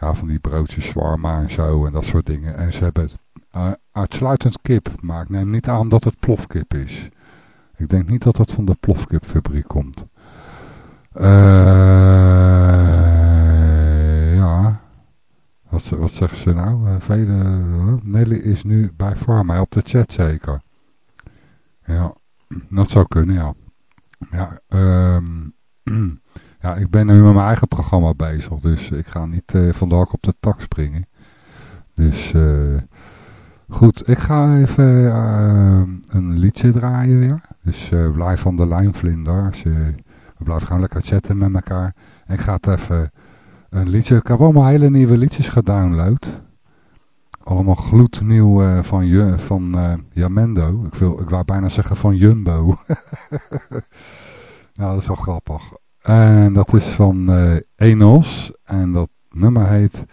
ja, van die broodjes zwarma en zo en dat soort dingen. En ze hebben uitsluitend kip. Maar ik neem niet aan dat het plofkip is. Ik denk niet dat dat van de plofkipfabriek komt. Uh, ja. Wat, wat zeggen ze nou? vele, Nelly is nu bij Pharma op de chat zeker. Ja, dat zou kunnen, ja. Ja, um, ja, ik ben nu met mijn eigen programma bezig, dus ik ga niet uh, van de op de tak springen. Dus uh, goed, ik ga even een liedje draaien weer. Dus blijf van de lijn, vlinders. We blijven gewoon lekker chatten met elkaar. ik ga het even een liedje, ik heb allemaal hele nieuwe liedjes gedownload. Allemaal gloednieuw uh, van, van uh, Jamendo. Ik, wil, ik wou bijna zeggen van Jumbo. nou, dat is wel grappig. En dat is van uh, Enos. En dat nummer heet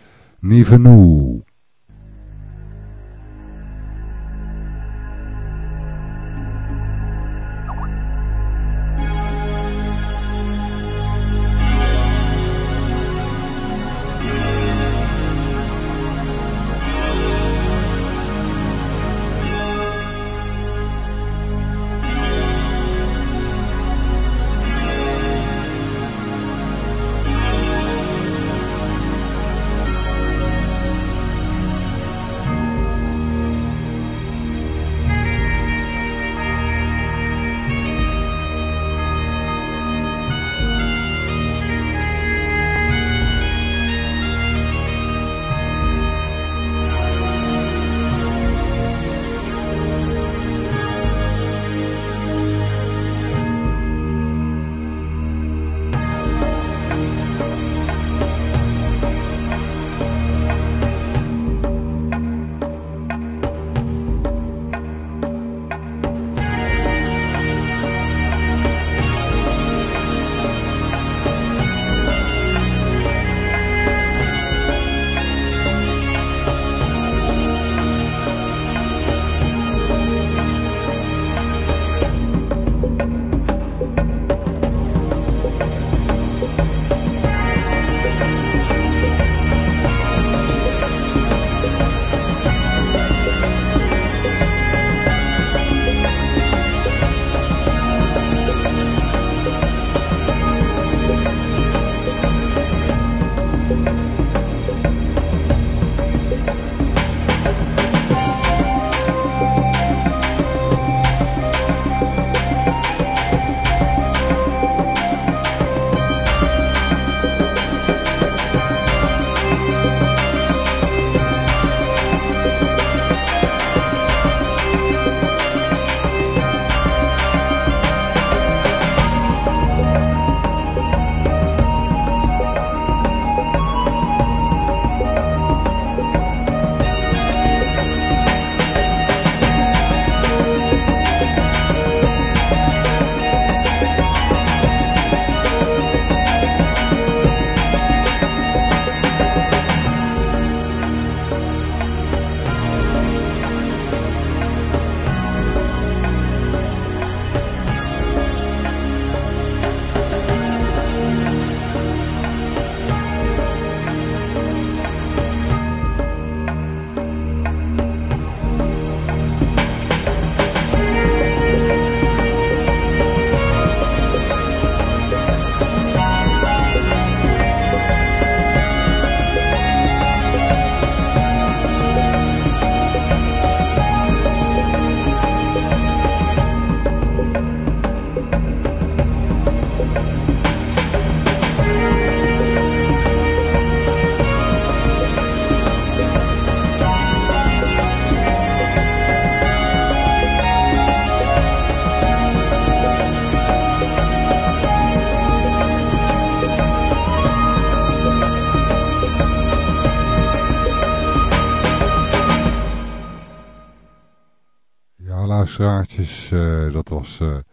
Nivenu. luisteraartjes. dat was een,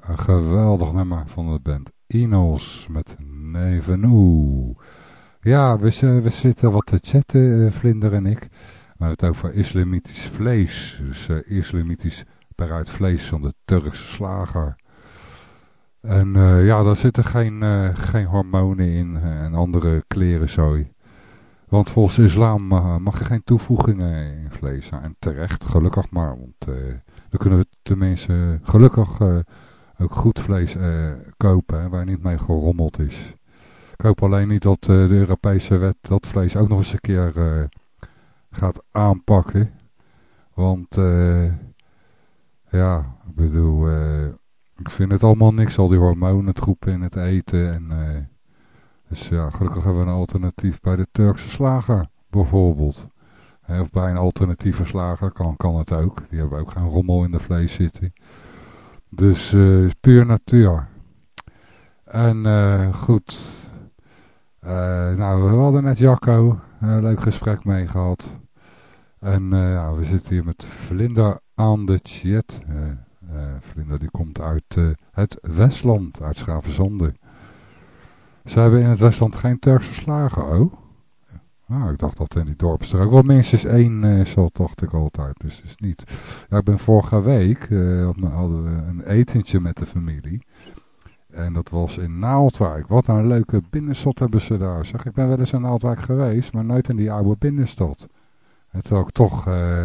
een, geweldig nummer van de band Inos met Nevenu. Ja, we, zitten wat te chatten, Vlinder en ik. Hebben het over islamitisch vlees. Dus islamitisch bereid vlees van de Turkse slager. En ja, daar zitten geen, geen hormonen in en andere klerenzooi. Want volgens islam mag je geen toevoegingen in vlees. En terecht, gelukkig maar. Want uh, dan kunnen we tenminste gelukkig ook goed vlees kopen. Waar niet mee gerommeld is. Ik hoop alleen niet dat de Europese wet dat vlees ook nog eens een keer gaat aanpakken. Want ja, ik bedoel ik vind het allemaal niks, al die hormonentroepen in het eten. En, dus ja, gelukkig hebben we een alternatief bij de Turkse slager, bijvoorbeeld. of bij een alternatieve slager kan, kan het ook. Die hebben ook geen rommel in de vlees zitten. Dus uh, puur natuur. En uh, goed. nou, we hadden net Jacco. Een leuk gesprek mee gehad. En ja, we zitten hier met Vlinder aan de chat. Vlinder die komt uit het Westland, uit Schravenzonde. Ze hebben in het Westland geen Turkse slagen, oh. Nou, ik dacht dat in die dorpen er ook wel minstens één zo dacht ik altijd. Dus is niet. Ja, ik ben vorige week, uh, hadden we een etentje met de familie. En dat was in Naaldwijk. Wat een leuke binnenstad hebben ze daar. Zeg, ik ben wel eens in Naaldwijk geweest, maar nooit in die oude binnenstad. En terwijl ik toch eh,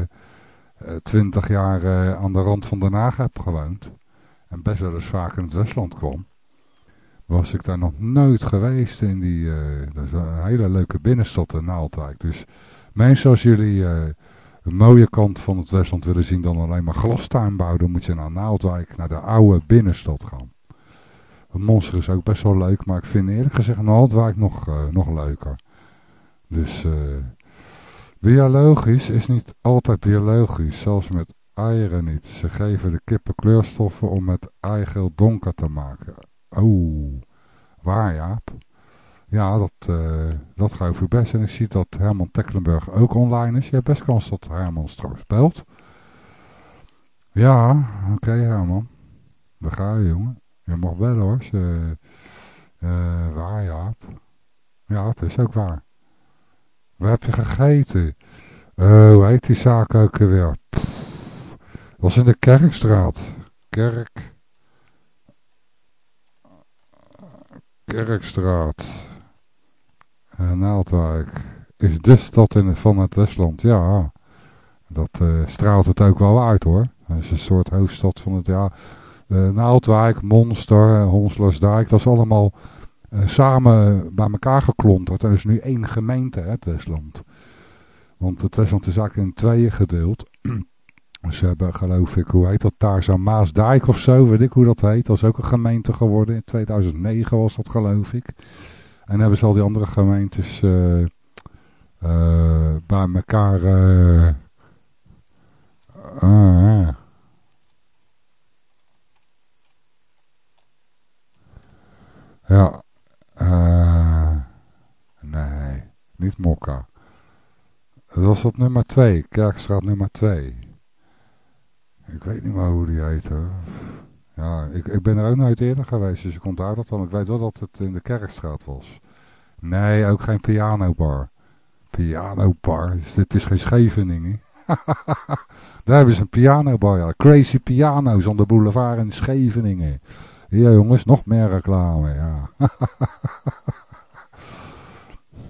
twintig jaar eh, aan de rand van Den Haag heb gewoond. En best wel eens vaak in het Westland kwam. Was ik daar nog nooit geweest in die, eh, dat is een hele leuke binnenstad in Naaldwijk. Dus mensen als jullie een mooie kant van het Westland willen zien dan alleen maar glastuinbouw, dan moet je naar Naaldwijk, naar de oude binnenstad gaan. Monster is ook best wel leuk, maar ik vind eerlijk gezegd Naaldwijk nog, nog leuker. Dus Biologisch is niet altijd biologisch, zelfs met eieren niet. Ze geven de kippen kleurstoffen om het eigeel donker te maken. Oh, waar Jaap? Ja, dat, uh, dat geloof ik best. En ik zie dat Herman Tecklenburg ook online is. Je hebt best kans dat Herman straks belt. Ja, oké Herman. Daar ga je jongen. Je mag bellen hoor. Ze, uh, waar Jaap? Ja, het is ook waar. Waar heb je gegeten? Uh, hoe heet die zaak ook weer? Was in de Kerkstraat. Kerk... Kerkstraat. Uh, Naaldwijk. Is de stad in, van het Westland. Ja, dat uh, straalt het ook wel uit hoor. Dat is een soort hoofdstad van het... Ja, uh, Naaldwijk, Monster, Honslersdijk. Dat is allemaal samen bij elkaar geklonterd. En er is nu één gemeente, hè, het Westland. Want het Westland is eigenlijk in tweeën gedeeld. Ze hebben geloof ik, hoe heet dat daar, zo'n Maasdijk of zo, weet ik hoe dat heet. Dat is ook een gemeente geworden. In 2009 was dat geloof ik. En hebben ze al die andere gemeentes uh, uh, bij elkaar... ja, uh, nee, niet Mokka. Het was op nummer 2, Kerkstraat nummer 2. Ik weet niet meer hoe die heet Ja, ik, ik ben er ook nooit eerder geweest, dus ik onthoud dat dan. Ik weet wel dat het in de Kerkstraat was. Nee, ook geen pianobar. Pianobar, dus dit is geen Scheveningen. Daar hebben ze een pianobar, ja. Crazy Piano's on de boulevard in Scheveningen. Ja jongens, nog meer reclame, ja.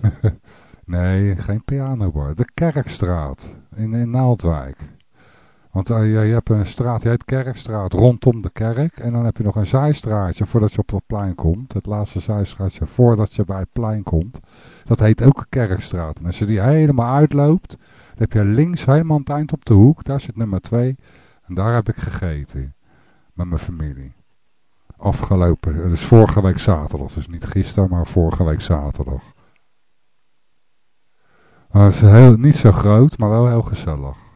nee, geen pianobar. De Kerkstraat in Naaldwijk. Want uh, je, hebt een straat, die heet Kerkstraat, rondom de kerk. En dan heb je nog een zijstraatje voordat je op het plein komt. Het laatste zijstraatje voordat je bij het plein komt. Dat heet ook Kerkstraat. En als je die helemaal uitloopt, dan heb je links helemaal het eind op de hoek. Daar zit nummer 2. En daar heb ik gegeten. Met mijn familie afgelopen, het is vorige week zaterdag, dus niet gisteren, maar vorige week zaterdag. het is heel, niet zo groot, maar wel heel gezellig.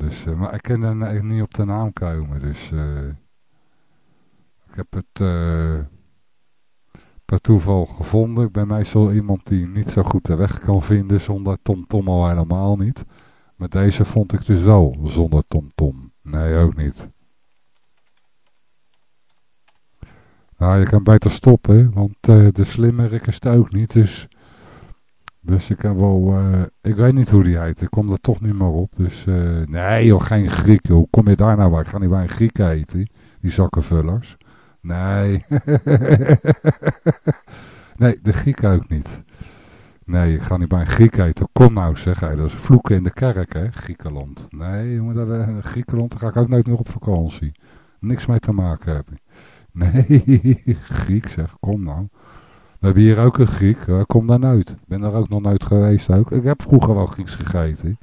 Dus, uh, maar ik kan er niet op de naam komen, dus uh, ik heb het uh, per toeval gevonden. Ik ben meestal iemand die niet zo goed de weg kan vinden zonder TomTom al helemaal niet. Maar deze vond ik dus wel zonder TomTom. -tom. Nee, ook niet. Nou, je kan beter stoppen, want de slimmerik is het ook niet. Dus, dus ik kan wel... Uh, ik weet niet hoe die heet. Ik kom er toch niet meer op. Dus uh, nee joh, geen Griek. Hoe kom je daar nou bij? Ik ga niet bij een Griek eten. Die zakkenvullers. Nee. nee, de Griek ook niet. Nee, ik ga niet bij een Griek eten. Kom nou zeg, hey, dat is vloeken in de kerk hè, Griekenland. Nee, je moet naar Griekenland, daar ga ik ook nooit meer op vakantie. Niks mee te maken hebben. Nee, Griek zeg, kom nou. We hebben hier ook een Griek, kom daar nooit. Ik ben daar ook nog nooit geweest ook. Ik heb vroeger wel Grieks gegeten.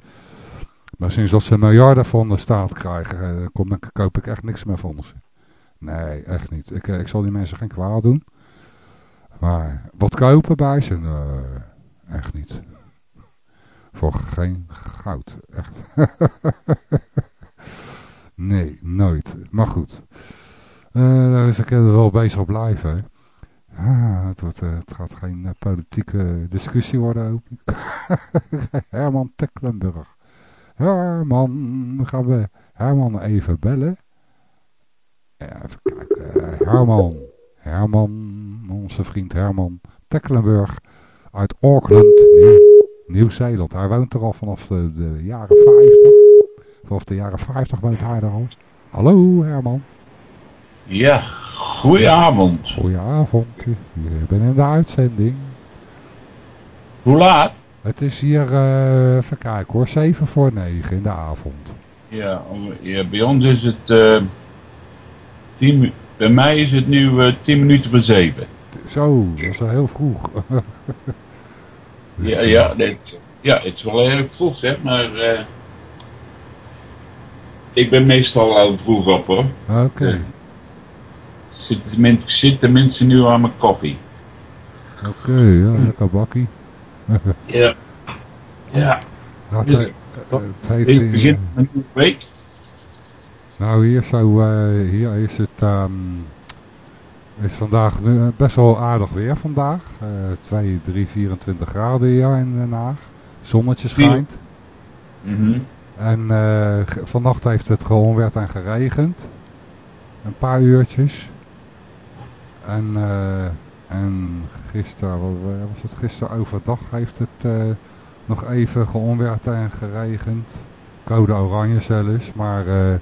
Maar sinds dat ze miljarden van de staat krijgen, eh, dan koop ik echt niks meer van ze. Nee, echt niet. Ik, eh, ik zal die mensen geen kwaad doen. Maar wat kopen bij ze? Uh, echt niet. Voor geen goud. Echt. nee, nooit. Maar goed. Uh, daar is ik er wel bezig blijven. Ah, het, wordt, uh, het, gaat geen uh, politieke discussie worden, hoop. Herman Tecklenburg. Herman, gaan we Herman even bellen? Even kijken. Herman. Herman, onze vriend Herman Tecklenburg uit Auckland, Nieuw-Zeeland. hij woont er al vanaf de, de jaren 50. Vanaf de jaren 50 woont hij er al. Hallo Herman. Ja, goedenavond. Goedenavond. Je bent in de uitzending. Hoe laat? Het is hier, uh, even kijken hoor, 7 voor 9 in de avond. Ja, ja bij ons is het, uh, tien, bij mij is het nu uh, 10 minuten voor 7. Zo, dat is wel heel vroeg. dus, ja, ja, dit, ja, het is wel heel vroeg hè, maar ik ben meestal al vroeg op hoor. Oké. Okay zit, zit de mensen nu aan mijn koffie. Oké, okay, ja, lekker bakkie. ja. Ja. Nou, dus, ik begin een nieuwe week. Nou, hier, zo, uh, hier is het um, is vandaag nu best wel aardig weer vandaag. Uh, 2, 3, 24 graden hier in Den Haag. Zonnetje schijnt. Mm -hmm. En uh, vannacht heeft het gewoon werd en geregend. Een paar uurtjes. En, uh, en gisteren, wat was het, gisteren overdag heeft het uh, nog even geonweerd en geregend. Code oranje zelfs, maar uh,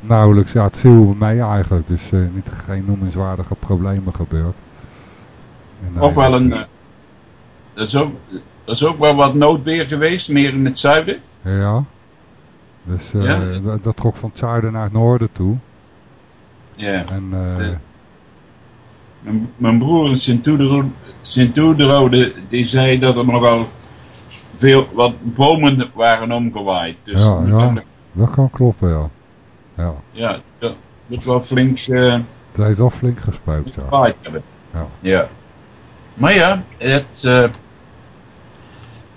nauwelijks, ja het viel mee eigenlijk. Dus niet, geen noemenswaardige problemen gebeurd. En, ook wel een, dat is ook, dat is ook wel wat noodweer geweest, meer in het zuiden. Ja, dus ja? Dat, dat, trok van het zuiden naar het noorden toe. Ja. En, mijn, mijn broer in Sint-Oederode, die zei dat er nogal veel, wat bomen waren omgewaaid. Dus ja, ja dat kan kloppen, ja. Ja, ja dat moet wel flink... Uh, het heeft wel flink gespuikt, ja. Ja. ja. Maar ja, het, uh,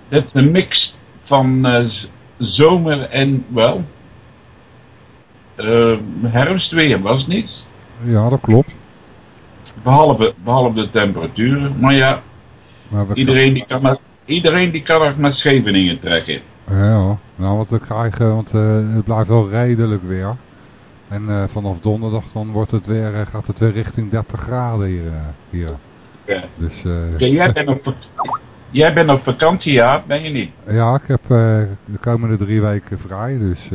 het is een mix van uh, zomer en, wel, uh, herfstweer, was het niet? Ja, dat klopt. Behalve, behalve de temperaturen. Maar ja, iedereen, die kan maar, iedereen die kan er met Scheveningen trekken. Ja, nou wat we krijgen, want uh, het blijft wel redelijk weer. En uh, vanaf donderdag dan wordt het weer, uh, gaat het weer richting 30 graden hier. hier. Ja. Dus, ja, jij, bent op, jij bent op vakantie, ja? Ben je niet? Ja, ik heb de komende drie weken vrij, dus...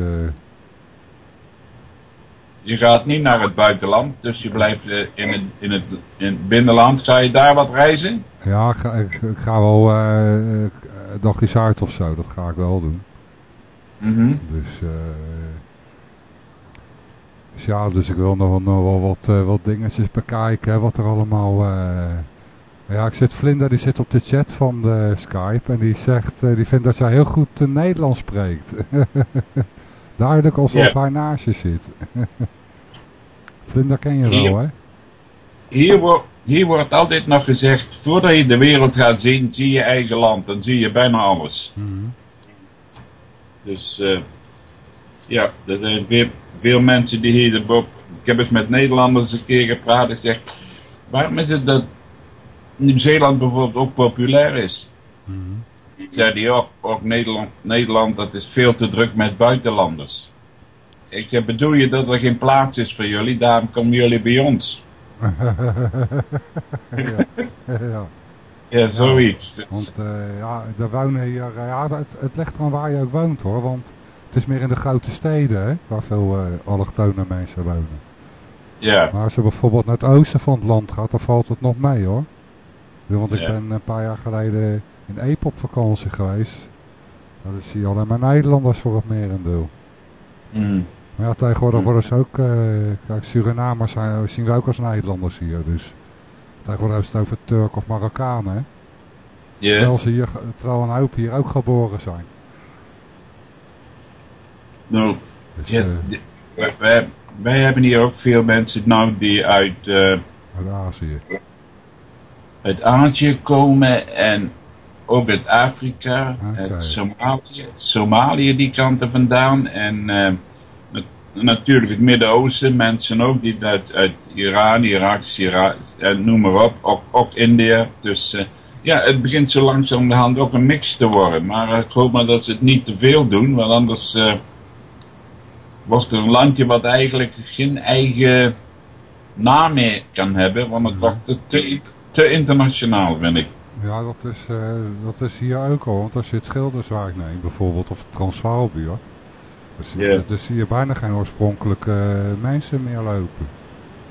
Je gaat niet naar het buitenland, dus je blijft eh, in het, in het, in het binnenland. Ga je daar wat reizen? Ja, ik ga, ik, ga wel uh, dagjes uit of zo. Dat ga ik wel doen. Mm Dus, uh, dus ja, dus ik wil nog, nog wel wat, wat dingetjes bekijken. Wat er allemaal... ja, ik zit Vlinder, die zit op de chat van de Skype. En die zegt, die vindt dat zij heel goed Nederlands spreekt. Duidelijk alsof hij naast je zit. Vlinder ken je hier, wel, hè? Hier, wordt, hier wordt altijd nog gezegd, voordat je de wereld gaat zien, zie je eigen land. Dan zie je bijna alles. Mm -hmm. Dus, uh, ja, er zijn veel, veel mensen die hier de boek... Ik heb eens met Nederlanders een keer gepraat en gezegd... Waarom is het dat Nieuw-Zeeland bijvoorbeeld ook populair is? Mm -hmm. Zei hij ook, ook Nederland, Nederland, dat is veel te druk met buitenlanders. Ik bedoel je dat er geen plaats is voor jullie, daarom komen jullie bij ons. ja, ja. ja, zoiets. Ja, want uh, ja, daar wonen hier, ja, het, het ligt eraan waar je ook woont hoor, want het is meer in de grote steden hè, waar veel uh, allochtone mensen wonen. Ja. Maar als je bijvoorbeeld naar het oosten van het land gaat, dan valt het nog mee hoor. Want ik ben een paar jaar geleden in Epe op vakantie geweest. Nou, dan zie je alleen maar Nederlanders voor het merendeel. Mm. Maar ja, tegenwoordig worden ze ook, uh, kijk, Surinamers zijn, zien we ook als Nederlanders hier. Dus tegenwoordig is het over Turk of Marokkanen. hè. Terwijl, ze hier, terwijl een hoop hier ook geboren zijn. Nou, Dus, ja, eh, wij, hebben hier ook veel mensen nou die uit, eh, uit Azië. uit Azië komen en ook uit Afrika, uit Somalië, Somalië die kanten vandaan en eh, nat- natuurlijk het Midden-Oosten, mensen ook die uit, uit Iran, Irak, Irak en noem maar op, ook, ook India. Dus eh, ja, het begint zo langzaam de hand ook een mix te worden. Maar eh, ik hoop maar dat ze het niet te veel doen, want anders eh, wordt er een landje wat eigenlijk geen eigen naam meer kan hebben, want het wordt te, te, te internationaal, vind ik. Ja, dat is, eh, dat is hier ook al. Want als je het Schilderswijk neemt bijvoorbeeld, of Transvaalbuurt. Dus, dus zie je bijna geen oorspronkelijke eh, mensen meer lopen.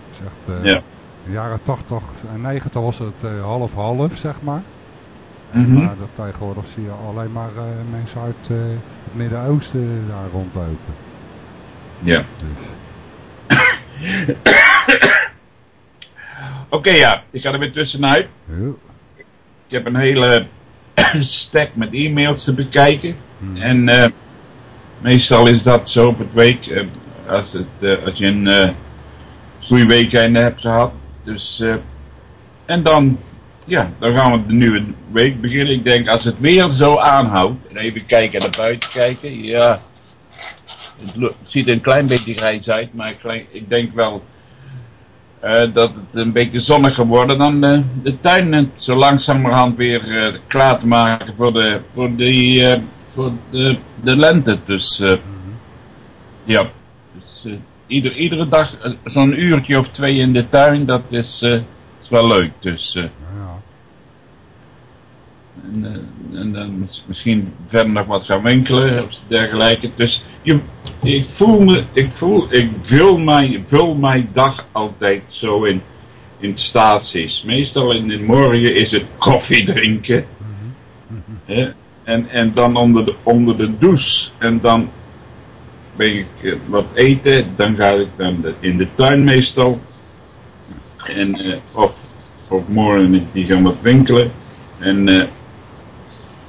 Dus echt, eh, de jaren 80 en 90 was het half-half, zeg maar. Mhm. Maar dat tegenwoordig zie je alleen maar mensen uit het Midden-Oosten daar rondlopen. Ja. Dus, Oké, ja, ik ga er weer tussenuit. ja. Ik heb een hele stack met e-mails te bekijken. Hmm. En eh, meestal is dat zo op het week, eh, als, het, eh, als je een goede weekende hebt gehad. Dus, en dan, ja, dan gaan we de nieuwe week beginnen. Ik denk, als het weer zo aanhoudt, en even kijken naar buiten kijken, ja, het, ziet er een klein beetje grijs uit, maar ik denk wel eh, dat het een beetje zonniger wordt. Dan eh, de tuin zo langzamerhand weer eh, klaar te maken voor de, voor die, voor de, de lente. Dus eh, ja, dus, ieder, iedere dag zo'n uurtje of twee in de tuin, dat is, is wel leuk. Dus. En, eh, en dan mis- misschien verder nog wat gaan winkelen of dergelijke. Dus je, ik voel me, ik voel, ik vul mijn, vul mijn dag altijd zo in, in staties. Meestal in de morgen is het koffie drinken. Hè? En, en dan onder de, onder de douche. En dan ben ik eh, wat eten. Dan ga ik dan de- in de tuin meestal. En, eh, of, of morgen die gaan wat winkelen. En,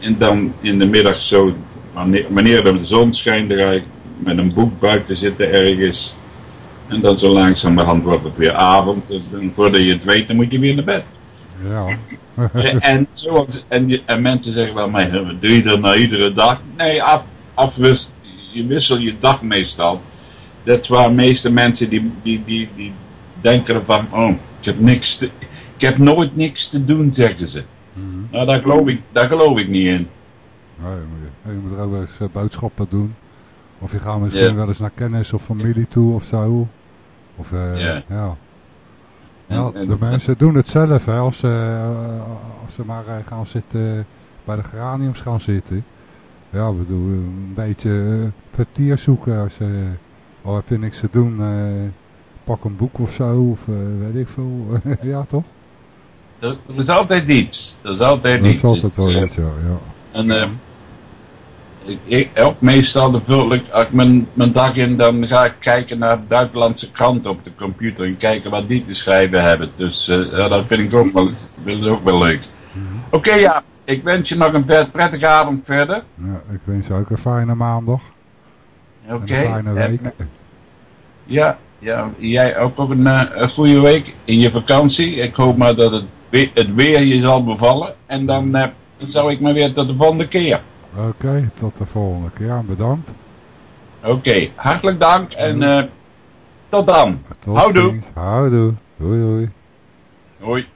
en dan in de middag zo, wanneer, de zon schijnt, dan ga ik met een boek buiten zitten ergens. En dan zo langzamerhand wordt het weer avond. En dan voordat je het weet, dan moet je weer naar bed. Ja. en, en, zoals, en, je- en mensen zeggen wel, maar doe je dat nou iedere dag? Nee, af, afwist, je wisselt je dag meestal. Dat is waar de meeste mensen die, die, die, die denken van, oh, ik heb, niks te, ik heb nooit niks te doen, zeggen ze. Mhm. Nou, daar geloof ik, daar geloof ik niet in. Nee, je, moet, je moet er ook wel eens eh, boodschappen doen. Of je gaat misschien wel eens naar kennis of familie toe of zo. Of, eh, Ja. ja. En- Ja, en- de mensen doen het zelf, hè, als, ze, eh, als ze maar gaan zitten, bij de geraniums gaan zitten. Ja, bedoel, een beetje kwartier zoeken. Als, eh, al heb je niks te doen, pak een boek of zo, of weet ik veel. ja, toch? Er, er is altijd iets. Er is altijd Dat iets. is altijd wel iets, ja. ja. En eh, ik, ik, ook meestal vul ik, als ik mijn, mijn dag in, dan ga ik kijken naar buitenlandse kranten op de computer en kijken wat die te schrijven hebben. Dus eh, dat vind ik ook wel, vind ik ook wel leuk. Oké, ja. Ik wens je nog een ver- prettige avond verder. ja. Ik wens je ook een fijne maandag. Oké. En een fijne En, week. ja, ja, jij ook op een, eh, een goede week in je vakantie. Ik hoop maar dat het, het weer je zal bevallen. En dan eh, zou ik maar weer tot de volgende keer. Oké, tot de volgende keer. Bedankt. Oké, hartelijk dank en eh, tot dan. Tot Houdoe. ziens. Houdoe. Doei doei. Hoi.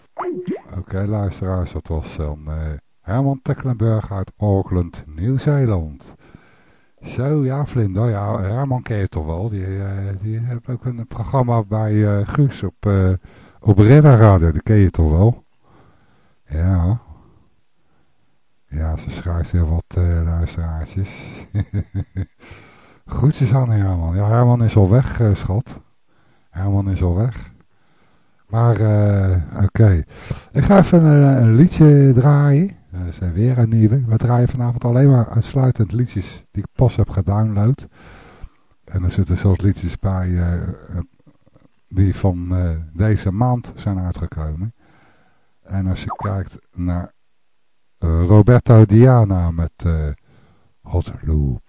Oké luisteraars, dat was dan eh, Herman Tecklenburg uit Auckland, Nieuw-Zeeland. Zo, ja, Vlinder, ja, Herman ken je toch wel. Die, uh, die heeft ook een programma bij Guus op, op Radio, die ken je toch wel. Ja. Ja, ze schrijft heel wat uh, luisteraartjes. Groetjes aan Herman. Ja, Herman is al weg, schat. Herman is al weg. Maar, oké. Okay. Ik ga even een, een liedje draaien. Dat is weer een nieuwe. We draaien vanavond alleen maar uitsluitend liedjes die ik pas heb gedownload. En er zitten zelfs liedjes bij die van uh, deze maand zijn uitgekomen. En als je kijkt naar uh, Roberto Diana met Hot Loop.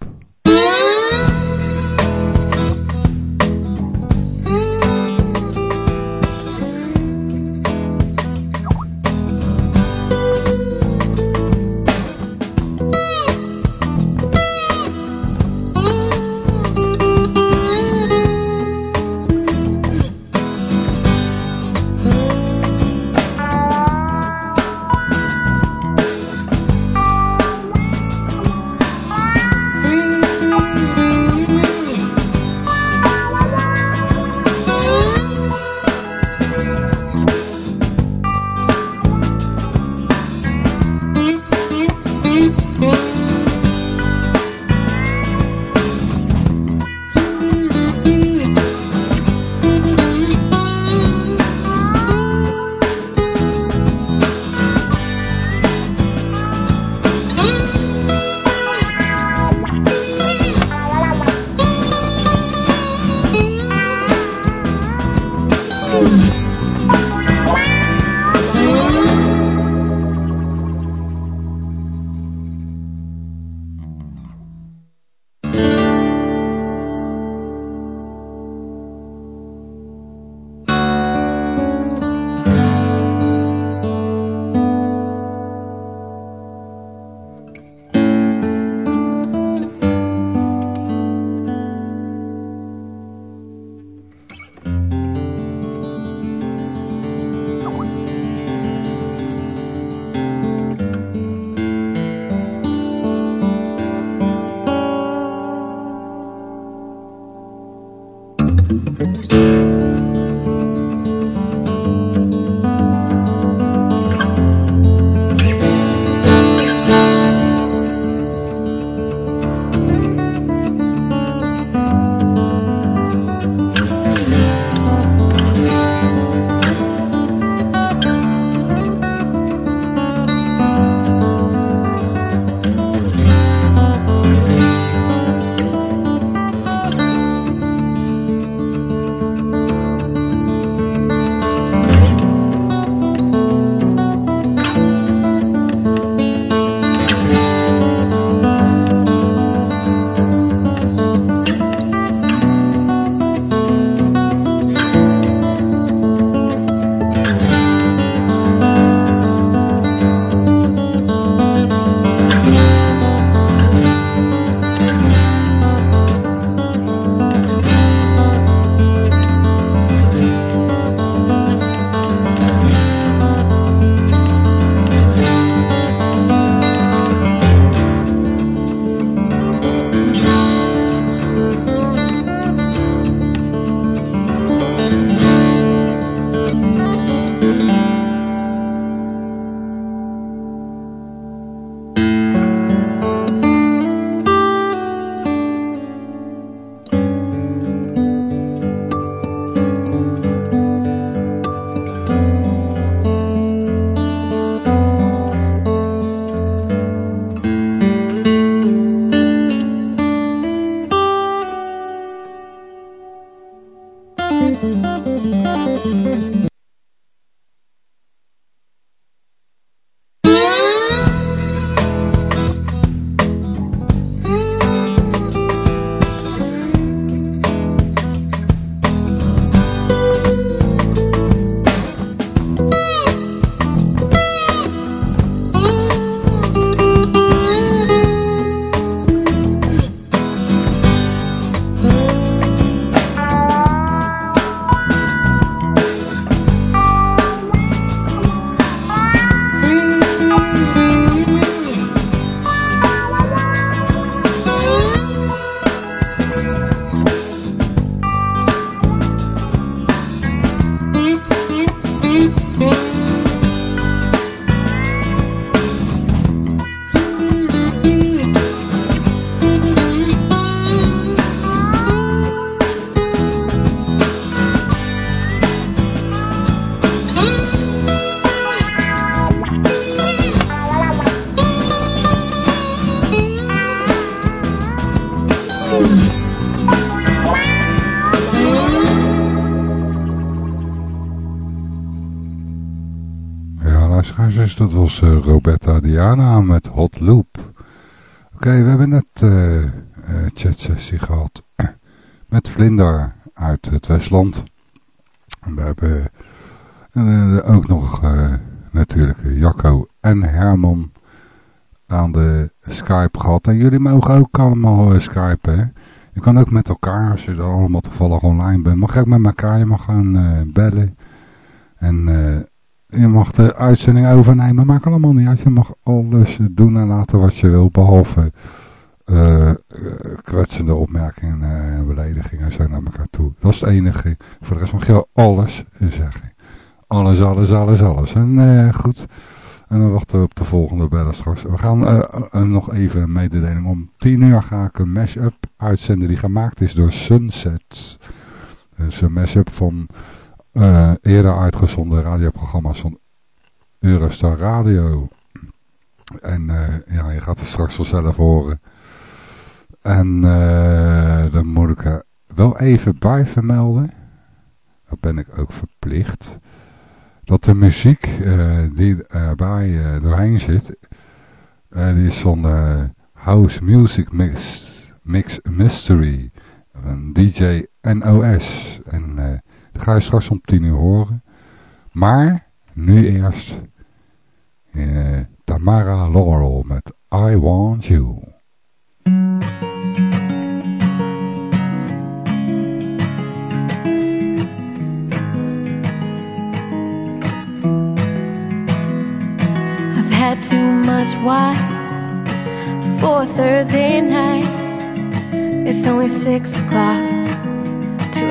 Dat was uh, Roberta Diana met Hot Loop. Oké, we hebben net uh, uh, chatsessie gehad met Vlinder uit het Westland. En we hebben ook nog natuurlijk Jacco en Herman aan de Skype gehad. En jullie mogen ook allemaal skypen, Je kan ook met elkaar, als je er allemaal toevallig online bent, mag ook met elkaar, je mag gaan bellen. En je mag de uitzending overnemen, maakt allemaal niet uit. Je mag alles doen en laten wat je wil, behalve uh, kwetsende opmerkingen en beledigingen zo naar elkaar toe. Dat is het enige. Voor de rest mag je alles zeggen. Alles, alles, alles, alles. En uh, goed, en we wachten op de volgende bellen straks. We gaan nog even een mededeling. Om 10 uur ga ik een mash-up uitzenden die gemaakt is door Sunset. Dus een mash-up van uh, eerder uitgezonden radioprogramma's van Eurostar Radio. En uh, ja, je gaat het straks vanzelf horen. En uh, dan moet ik er wel even bij vermelden. Dat ben ik ook verplicht. Dat de muziek die erbij doorheen zit. die is van House Music Mix, Mix Mystery. Een DJ NOS. En dat ga je straks om tien uur horen. Maar nu eerst uh, Tamara Laurel met I Want You. I've had too much wine for Thursday night. It's only six o'clock.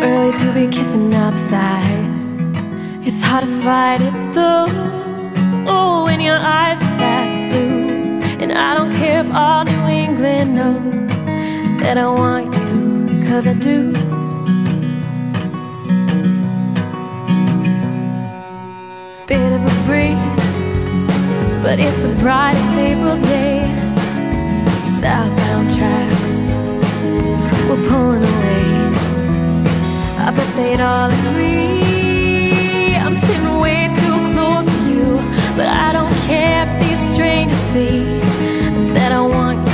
Early to be kissing outside. It's hard to fight it though. Oh, when your eyes are that blue. And I don't care if all New England knows that I want you, cause I do. Bit of a breeze, but it's the brightest April day. Southbound tracks, we're pulling away. I bet they'd all agree. I'm sitting way too close to you But I don't care if these strangers see That I want you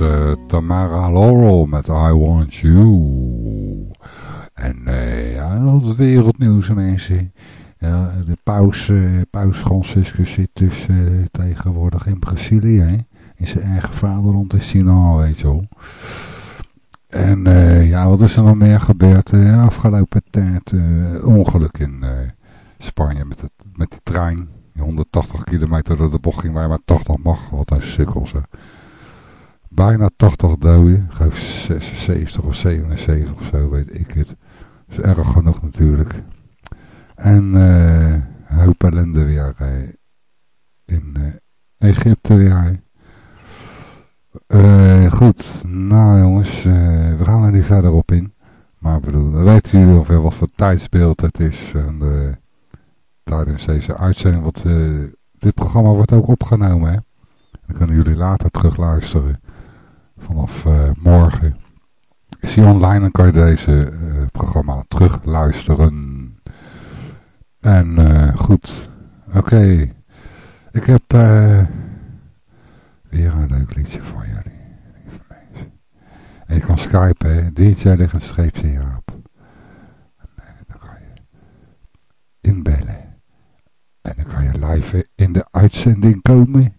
Eh, Tamara Laurel met I Want You. En uh, ja, dat is wereldnieuws mensen. Ja, de paus, uh, paus Franciscus zit dus tegenwoordig in Brazilië. Hè? In zijn eigen vaderland is hij nou, weet je wel. En ja, wat is er nog meer gebeurd de afgelopen tijd? ongeluk in Spanje met, het, met de trein. 180 kilometer door de bocht ging waar maar 80 mag. Wat een sukkel zeg. Bijna 80 doden. Ik 76 of 77 of zo, weet ik het. Dat is erg genoeg natuurlijk. En uh, hoop ellende weer uh, in uh, Egypte weer. Uh, goed, nou jongens, we gaan er niet verder op in. Maar bedoel, dan weten jullie ongeveer wat voor tijdsbeeld het is. En, tijdens deze uitzending. Want dit programma wordt ook opgenomen. Hè? Dan kunnen jullie later terugluisteren. Vanaf uh, morgen. Is hij online en kan je deze uh, programma terugluisteren. En goed. Oké. Ik heb weer een leuk liedje voor jullie. En je kan skypen. DJ ligt een streepje hierop. En dan kan je inbellen. En dan kan je live in de uitzending komen.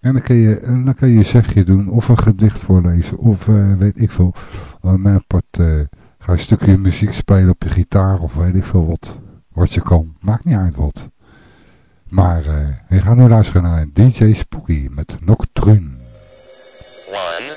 En dan kun je, dan kan je een zegje doen, of een gedicht voorlezen, of uh, weet ik veel. Op mijn part uh, ga een stukje muziek spelen op je gitaar, of weet ik veel wat. Wat je kan, maakt niet uit wat. Maar uh, we gaan nu luisteren naar DJ Spooky met Nocturne. One,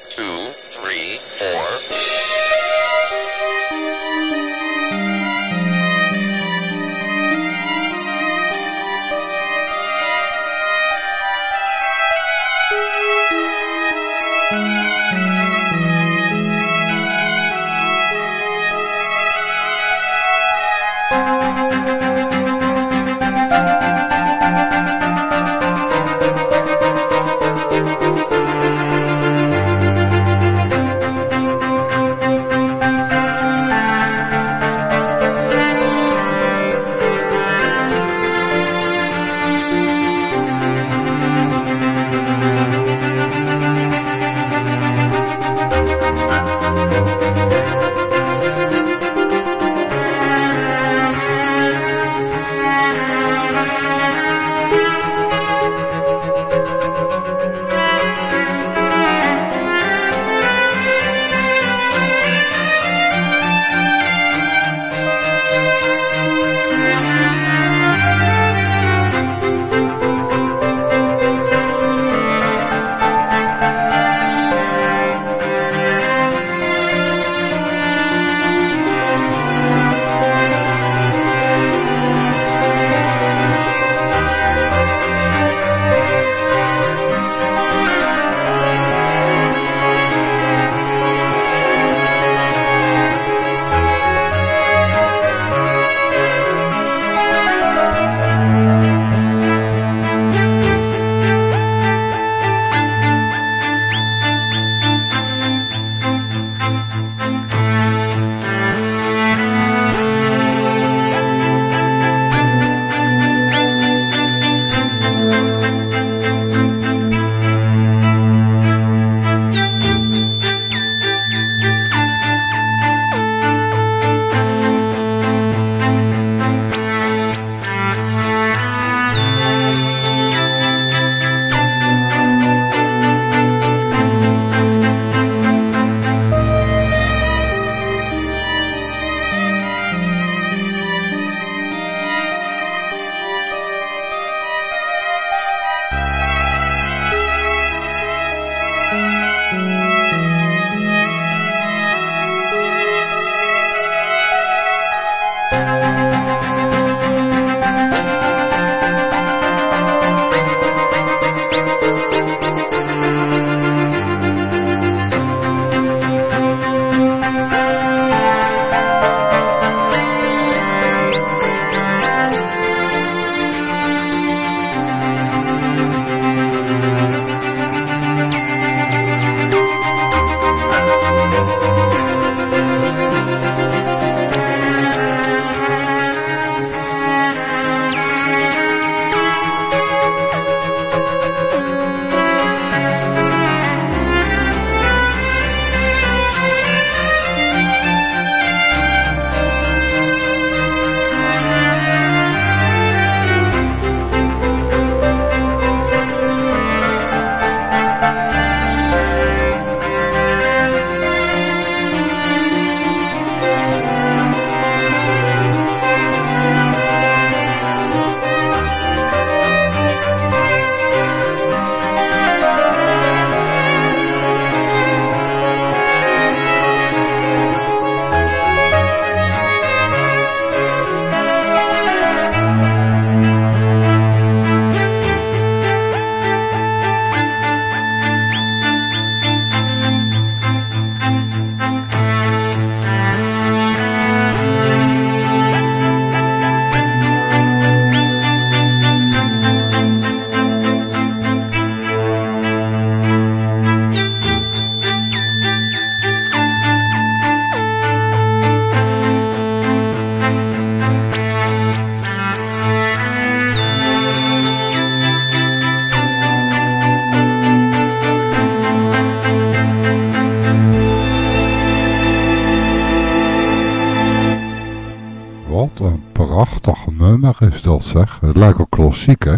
is dat zeg. Het lijkt wel klassiek hè.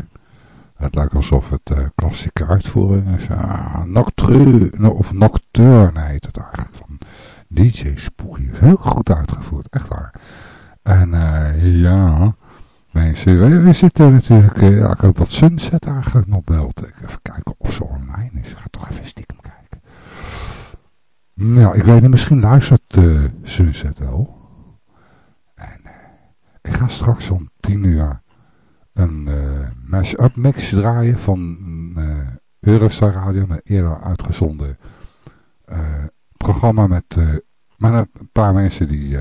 Het lijkt alsof het uh, klassieke uitvoering is. Uh, Nocturne, of Nocturne heet het eigenlijk. Van DJ Spooky. Heel goed uitgevoerd. Echt waar. En uh, ja... Mensen, we, zitten natuurlijk... Uh, ja, ik hoop dat Sunset eigenlijk nog belt. Even kijken of ze online is. Ga toch even stiekem kijken. Nou, ik weet niet. Misschien luistert Sunset wel. En ik ga straks om tien uur een uh, mix draaien van uh, Eurostar Radio, een eerder uitgezonden uh, programma met, met een paar mensen die,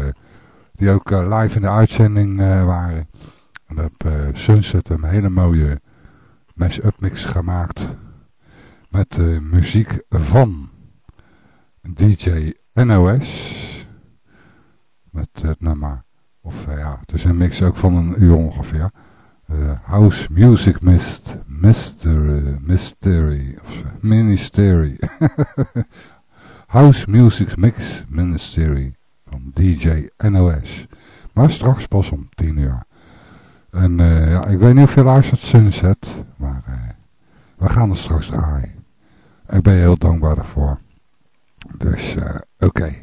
die ook live in de uitzending waren. En heb Sunset een hele mooie mash-up mix gemaakt met muziek van DJ NOS met het nummer, of ja, het is een mix ook van een uur ongeveer. Uh, house Music Mist, Mystery, Mystery, of Ministry. house Music Mix Ministry van DJ NOS. Maar straks pas om 10 uur. En uh, ja, ik weet niet of je luistert Sunset, maar uh, we gaan er straks draaien. Ik ben je heel dankbaar daarvoor. Dus oké.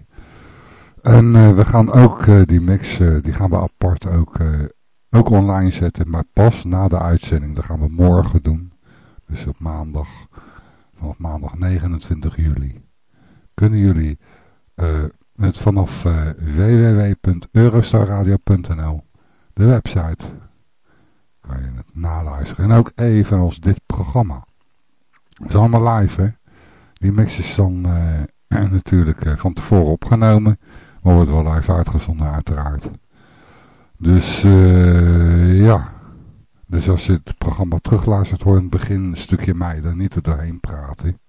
En we gaan ook die mix, die gaan we apart ook ook online zetten, maar pas na de uitzending. Dat gaan we morgen doen. Dus op maandag, vanaf maandag 29 juli. Kunnen jullie uh, het vanaf uh, www.eurostarradio.nl, de website, kan je het naluisteren. En ook even als dit programma. Het is allemaal live, hè. Die mix is dan uh, natuurlijk van tevoren opgenomen, maar wordt wel live uitgezonden uiteraard. Dus uh, ja. Dus als je het programma terugluistert, hoor in het begin een stukje mij dan niet er doorheen praten.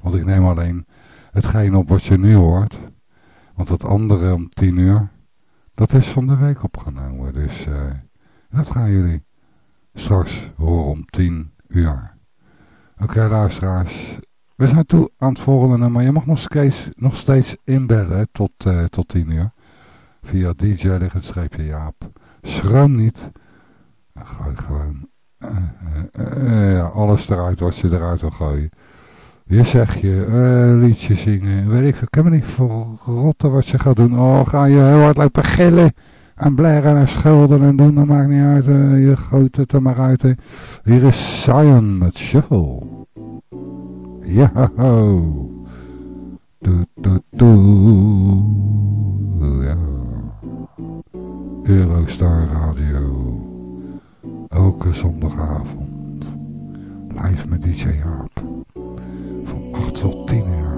Want ik neem alleen hetgeen op wat je nu hoort. Want dat andere om tien uur, dat is van de week opgenomen. Dus uh, dat gaan jullie straks horen om tien uur. Oké okay, luisteraars, we zijn toe aan het volgende nummer. Je mag nog steeds, nog steeds inbellen tot, uh, tot tien uur via DJ streepje Jaap. Schroom niet. Gooi gewoon uh, uh, ja, alles eruit wat je eruit wil gooien. Je zeg je, uh, liedje zingen, weet ik, ik heb me niet voor rotten wat je gaat doen. Oh, ga je heel hard lopen gillen en blaren en schilderen en doen, dat maakt niet uit. je gooit het er maar uit. Hier is Sion met Shuffle. Ja, doe, doe, doe. Eurostar Radio. Elke zondagavond. Live met DJ Jaap. Van 8 tot 10 uur.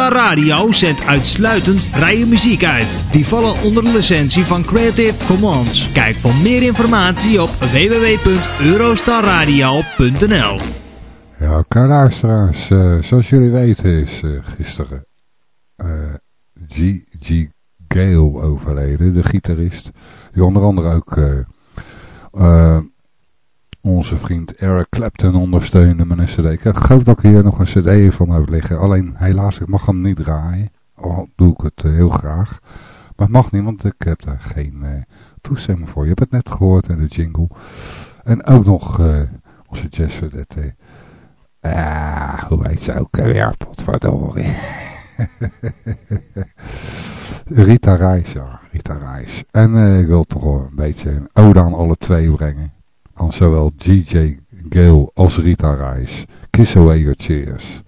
Eurostar Radio zendt uitsluitend vrije muziek uit. Die vallen onder de licentie van Creative Commons. Kijk voor meer informatie op www.eurostarradio.nl Ja, luisteraars. Uh, zoals jullie weten is uh, gisteren uh, G.G. Gale overleden, de gitarist. Die onder andere ook onze vriend Eric Clapton ondersteunen met een cd. Ik geloof dat ik hier nog een cd van heb liggen. Alleen helaas, ik mag hem niet draaien. Al doe ik het eh, heel graag. Maar het mag niet, want ik heb daar geen uh, toestemming voor. Je hebt het net gehoord in de jingle. En ook nog uh, onze jazzverdette. Ah, hoe heet ze ook weer? Potverdorie. Rita Reis, ja. Rita Reis. En ik wil toch een beetje een ode aan alle twee brengen aan zowel DJ Gale als Rita Reis. Kiss Away Your Tears.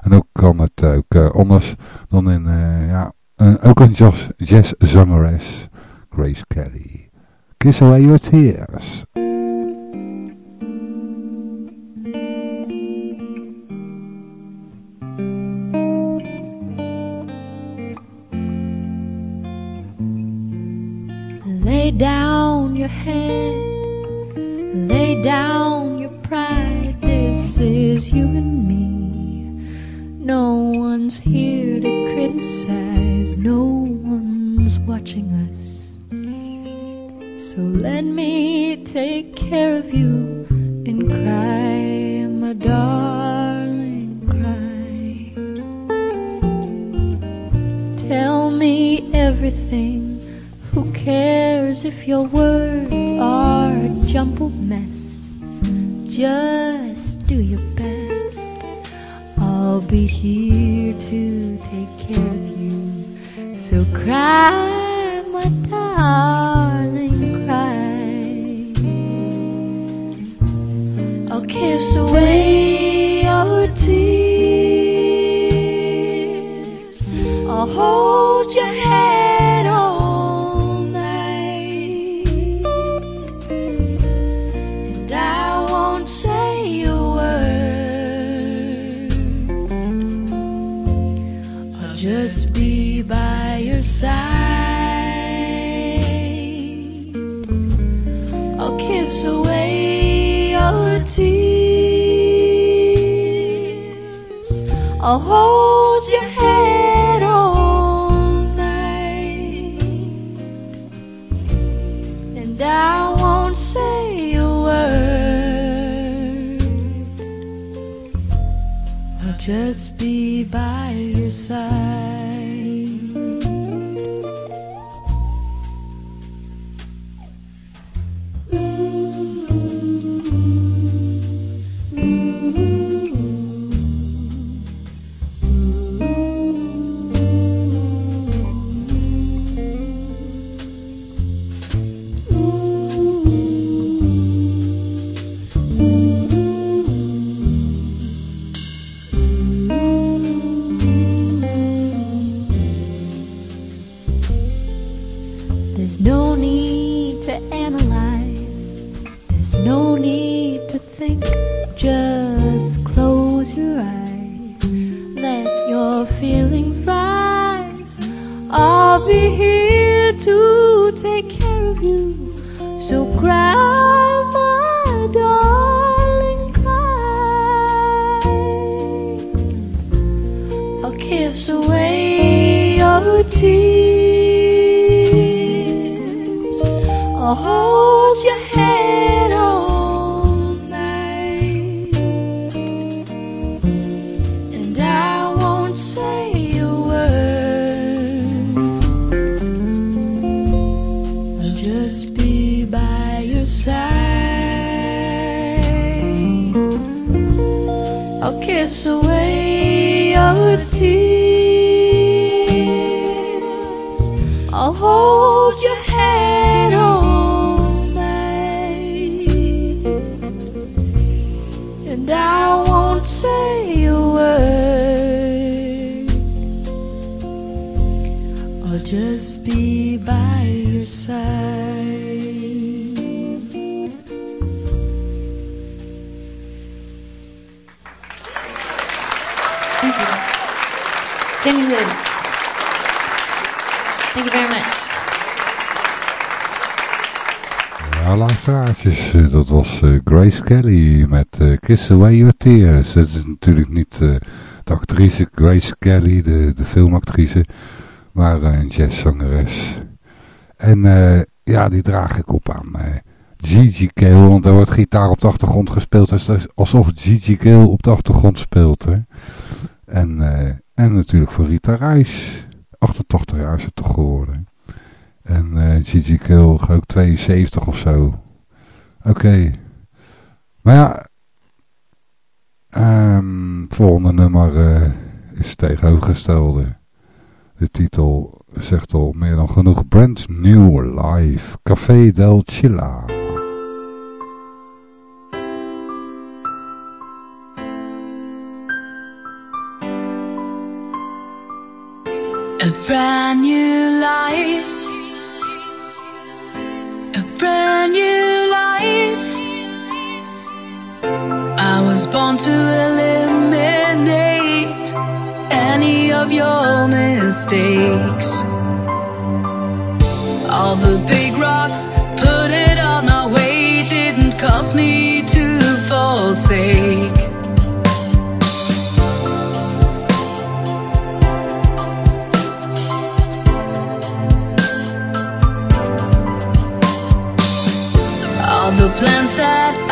En ook kan het ook uh, anders dan in, uh, ja, een, ook een jazz, jazzzangeres, Grace Kelly. Kiss Away Your Tears. Lay down your head Lay down your pride, this is you and me. No one's here to criticize, no one's watching us. So let me take care of you and cry, my darling, cry. Tell me everything cares if your words are a jumbled mess? Just do your best. I'll be here to take care of you. So cry, my darling, cry. I'll kiss away your tears. I'll hold your head I'll hold your head all night, and I won't say a word. I'll just be by your side. Grace Kelly met uh, Kiss Away Your Tears. Het is natuurlijk niet uh, de actrice Grace Kelly, de, de filmactrice, maar een jazzzangeres. En ja, die draag ik op aan Gigi Kale, want er wordt gitaar op de achtergrond gespeeld. Is alsof Gigi Kale op de achtergrond speelt. Hè. En, en natuurlijk voor Rita Reis. 88 jaar is het toch geworden. En Gigi Kill ook 72 of zo. Oké. Maar ja. Um, volgende nummer uh, is tegenovergestelde. De titel zegt al meer dan genoeg. Brand New Life. Café del Chilla. A brand new life a brand new was born to eliminate any of your mistakes. All the big rocks put it on my way didn't cause me to forsake. All the plans that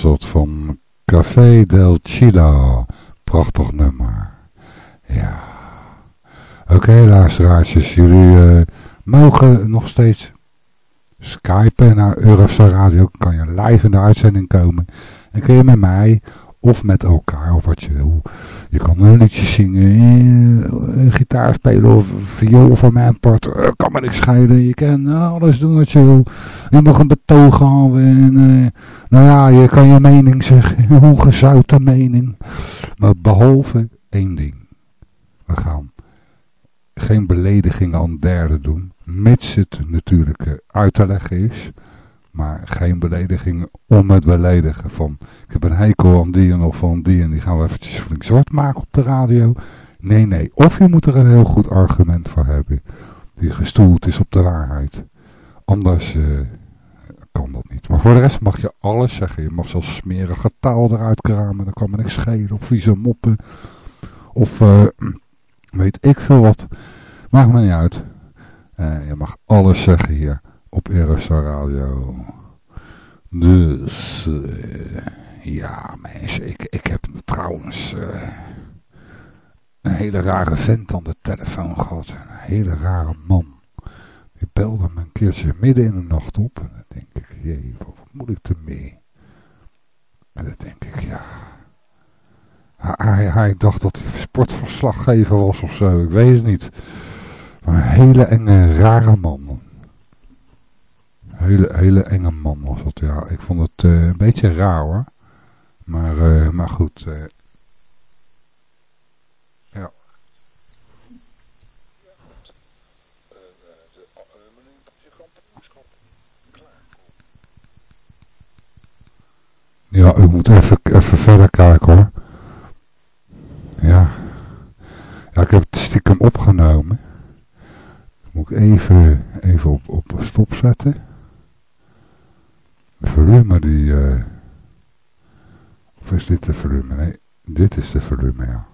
van Café del Chila. Prachtig nummer. Ja. Oké okay, luisteraartjes, jullie uh, mogen nog steeds skypen naar Eurostar Radio. Kan je live in de uitzending komen. En kun je met mij of met elkaar, of wat je wil, Je kan een liedje zingen, gitaar spelen of viool van mijn part. kan me niks scheiden. Je kan alles doen wat je wil. Je mag een betoog houden. En, nou ja, je kan je mening zeggen. Een ongezouten mening. Maar behalve één ding. We gaan geen beledigingen aan derden doen. Mits het natuurlijk uit te leggen is. Maar geen beledigingen om het beledigen. Van, ik heb een hekel aan die en of aan die en die gaan we eventjes flink zwart maken op de radio. Nee, nee. Of je moet er een heel goed argument voor hebben. Die gestoeld is op de waarheid. Anders uh, kan dat niet. Maar voor de rest mag je alles zeggen. Je mag zelfs smerige taal eruit kramen. Dan kan me niks schelen. Of vieze moppen. Of uh, weet ik veel wat. Maakt me niet uit. Uh, je mag alles zeggen hier op RSA Radio. Dus, uh, ja mensen, ik, ik heb trouwens uh, een hele rare vent aan de telefoon gehad. Een hele rare man. Die belde me een keertje midden in de nacht op. En dan denk ik, jee, wat moet ik ermee? En dan denk ik, ja... Hij, hij dacht dat hij sportverslaggever was of zo, ik weet het niet. Maar een hele enge, rare man. Hele, hele enge man was dat, ja. Ik vond het uh, een beetje raar hoor. Maar, uh, maar goed. Uh, ja. Ja, ik moet even, even verder kijken hoor. Ja. Ja, ik heb het stiekem opgenomen. Moet ik even, even op, op stop zetten volume die... Uh, of is dit de volume? Nee, dit is de volume, ja.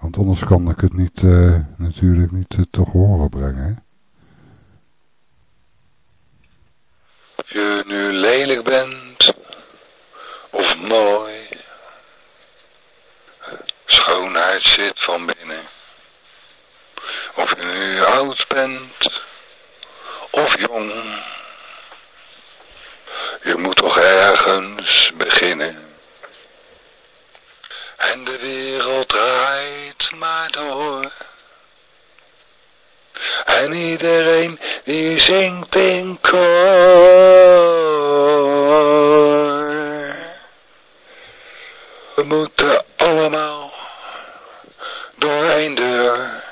Want anders kan ik het niet, uh, natuurlijk niet uh, toch horen brengen? Of je nu lelijk bent, of mooi, schoonheid zit van binnen. Of je nu oud bent, of jong je moet toch ergens beginnen. En de wereld draait maar door. En iedereen die zingt in koor. We moeten allemaal door één deur.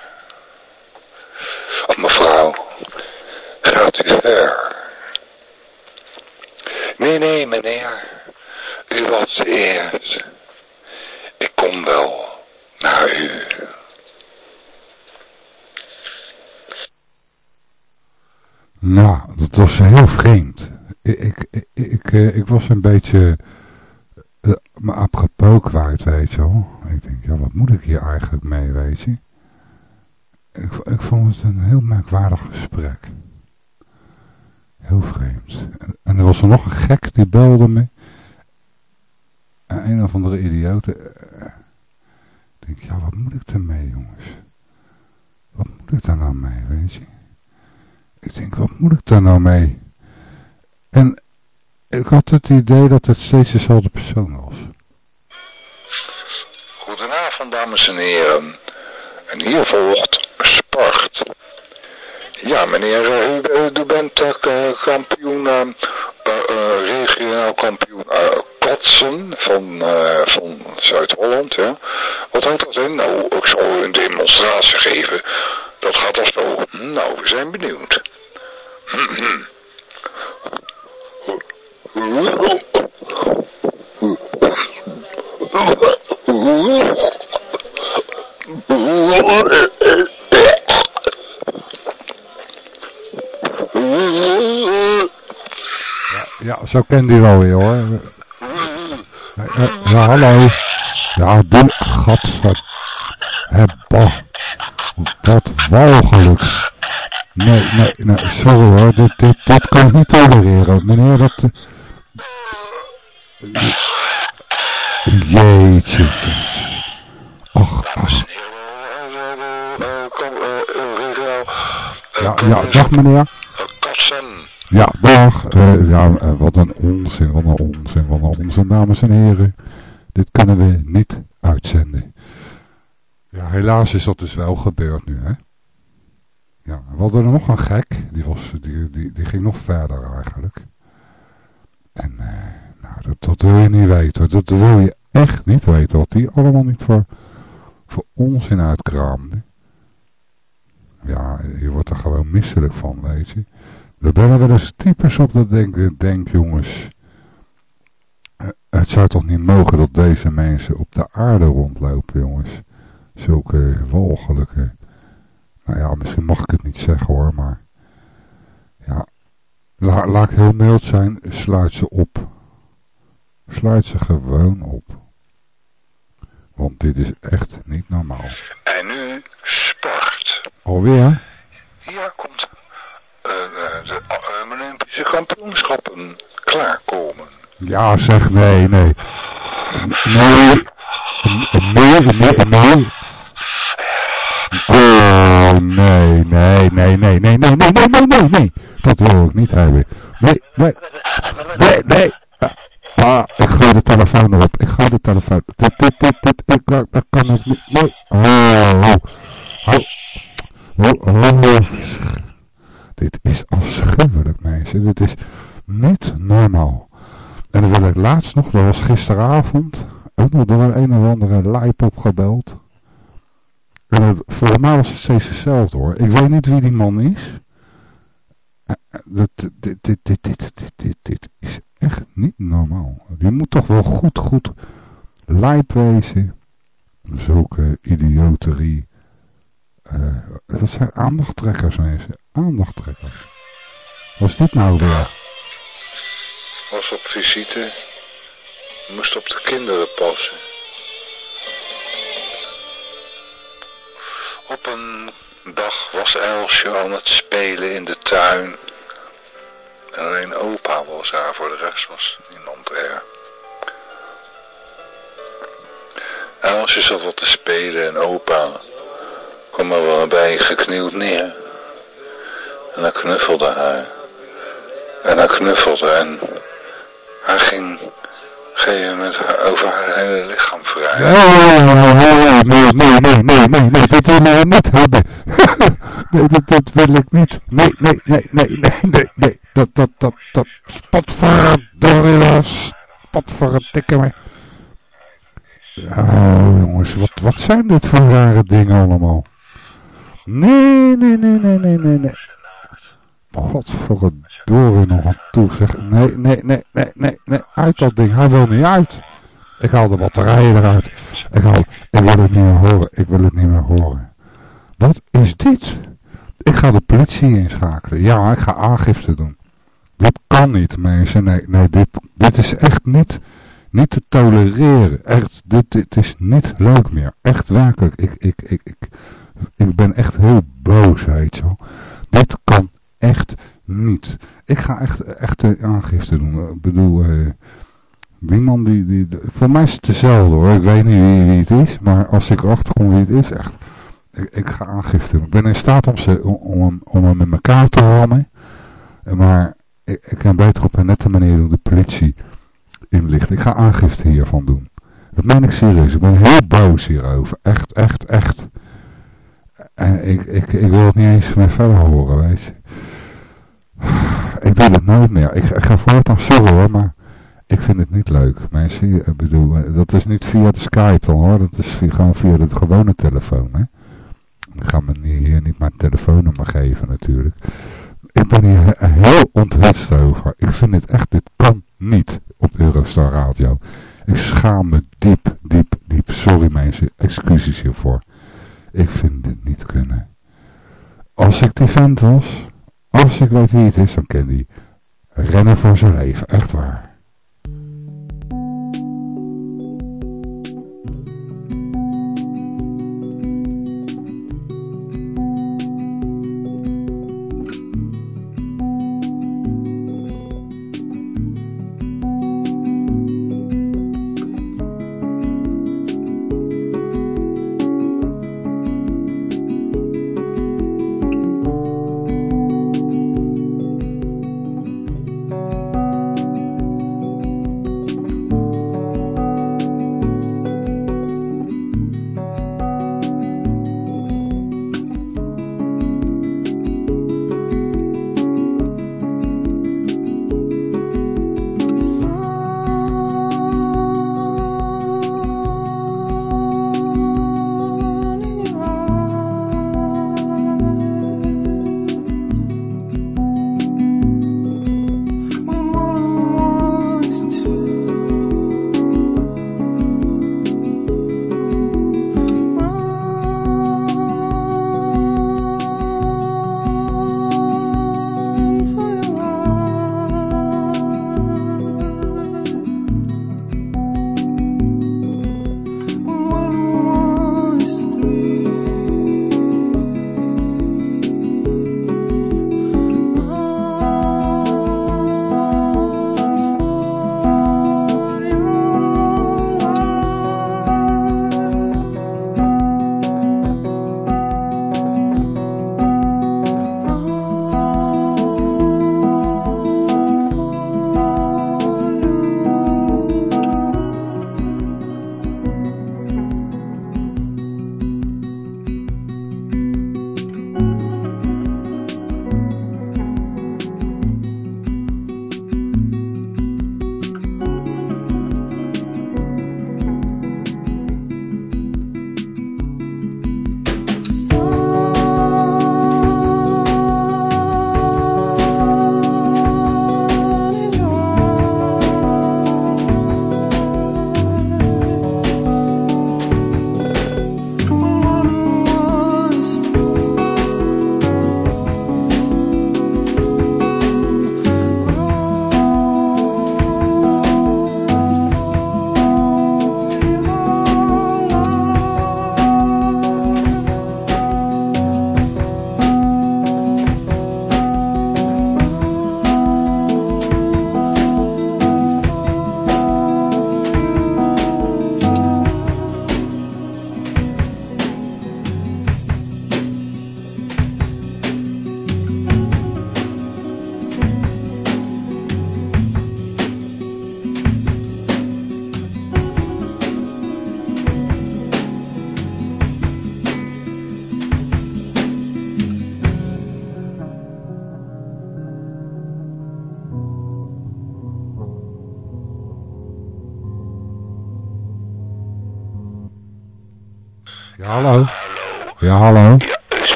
Oh, mevrouw, gaat u ver? Nee, nee, meneer. U was eerst. Ik kom wel naar u. Nou, dat was heel vreemd. Ik, ik, ik, eh, ik was een beetje uh, me apropos kwijt, weet je wel. Ik denk, ja, wat moet ik hier eigenlijk mee, weet je. Ik, ik vond het een heel merkwaardig gesprek. Heel vreemd. En, er was er nog een gek die belde me. En een of andere idioot. Eh, ik denk, ja, wat moet ik ermee, jongens? Wat moet ik daar nou mee, weet je? Ik denk, wat moet ik daar nou mee? En ik had het idee dat het steeds dezelfde persoon was. Goedenavond, dames en heren. En hier volgt Sport. Ja, meneer, u, u bent uh, kampioen, regionaal kampioen kotsen van, van Zuid-Holland. Ja. Wat houdt dat in? Nou, ik zal een demonstratie geven. Dat gaat al zo. Nou, we zijn benieuwd. Ja, ja zo kent hij wel weer hoor. Ja, ja, hallo. Ja, doe, gadver... Hebba. Dat walgelijk. Nee, nee, nee, sorry hoor. Dit, dit, dit kan ik niet tolereren. Meneer, dat... Jeetje. Ach, ach. Ja, ja, dag meneer. Ja, dag. Uh, ja, uh, wat een onzin, wat een onzin, wat een onzin, dames en heren. dit kunnen we niet uitzenden. Ja, helaas is dat dus wel gebeurd nu, hè. Ja, we hadden er nog een gek, die, was, die, die, die ging nog verder eigenlijk. En uh, nou, dat, dat, wil je niet weten, dat, dat wil je echt niet weten, wat die allemaal niet voor, voor onzin uitkraamde. Ja, je wordt er gewoon misselijk van, weet je. Er ben wel eens types op dat denken, denk jongens, eh, het zou toch niet mogen dat deze mensen op de aarde rondlopen, jongens. Zulke walgelijke, nou ja, misschien mag ik het niet zeggen hoor, maar ja, la, laat ik heel mild zijn, sluit ze op. Sluit ze gewoon op. Want dit is echt niet normaal. En nu sport. Alweer? Hier komt de uh, Olympische kampioenschappen klaarkomen. Ja, zeg nee, nee. Nee. Nee, nee, nee. Oh, nee, nee, nee, nee, nee, nee, nee, nee, nee, nee, nee. Dat wil ik niet hebben. Nee, nee, nee, nee. Ah, ik ga de telefoon erop. Ik ga de telefoon. Dit, dit, dit, dit, ik, dat, dat kan ik niet. Nee. Oh, oh, oh, oh, oh. Dit is afschuwelijk, mensen. Dit is niet normaal. En dan wil ik laatst nog, dat was gisteravond, ook nog door een, of andere lijp opgebeld. En het, volgens mij het steeds hetzelfde hoor. Ik weet niet wie die man is. Dit, dit, dit, dit, dit, dit, dit is echt niet normaal. Die moet toch wel goed, goed lijp wezen. Zulke idioterie. Uh, dat zijn aandachttrekkers mensen. Aandachttrekkers. Wat is dit nou weer? Was op visite. Moest op de kinderen passen. Op een dag was Elsje aan het spelen in de tuin. En alleen opa was daar, voor de rest was niemand er. Elsje zat wat te spelen en opa kwam er wel bij geknield neer. En hij knuffelde haar. En hij knuffelde en hij ging gegeven moment over haar hele lichaam vrij. Nee, nee, nee, nee, nee, nee, nee, dat wil ik niet hebben. nee, dat, dat wil ik niet. Nee, nee, nee, nee, nee, nee, nee. Dat, dat, dat, dat, spotverdorie, spotverdikke me. Oh jongens, wat, wat zijn dit voor rare dingen allemaal? Nee, nee, nee, nee, nee, nee, nee. Godverdorie nog aan toe. Zeg, nee, nee, nee, nee, nee, nee, uit dat ding. Hij wil niet uit. Ik haal de batterijen eruit. Ik, haal, ik wil het niet meer horen. Ik wil het niet meer horen. Wat is dit? Ik ga de politie inschakelen. Ja, ik ga aangifte doen. Dit kan niet, mensen. Nee, nee dit, dit is echt niet, niet te tolereren. Echt, dit, dit is niet leuk meer. Echt werkelijk. Ik, ik, ik, ik, ik ben echt heel boos, weet je Dit kan echt niet. Ik ga echt, echt aangifte doen. Ik bedoel, uh, die man die, die, voor mij is het dezelfde hoor. Ik weet niet wie, wie het is, maar als ik achterkom wie het is, echt. Ik, ga aangifte doen. Ik ben in staat om, ze, om, om, hem in elkaar te rammen. Maar ik, ik kan beter op een nette manier doen de politie inlichten. Ik ga aangifte hiervan doen. Dat meen ik serieus. Ik ben heel boos hierover. Echt, echt, echt. En ik, ik, ik wil het niet eens meer verder horen, weet je. Ik doe het nooit meer. Ik, ik ga voortaan sorry hoor, maar ik vind het niet leuk. Mensen, ik bedoel, eh, dat is niet via de Skype dan hoor. Dat is gewoon via de gewone telefoon, hè. Ik ga me hier niet mijn telefoonnummer geven natuurlijk. Ik ben hier heel ontrust over. Ik vind het echt, dit kan niet op Eurostar Radio. Ik schaam me diep, diep, diep. Sorry mensen, excuses hiervoor. Ik vind dit niet kunnen. Als ik die vent was, als ik weet wie het is, dan kan die rennen voor zijn leven. Echt waar.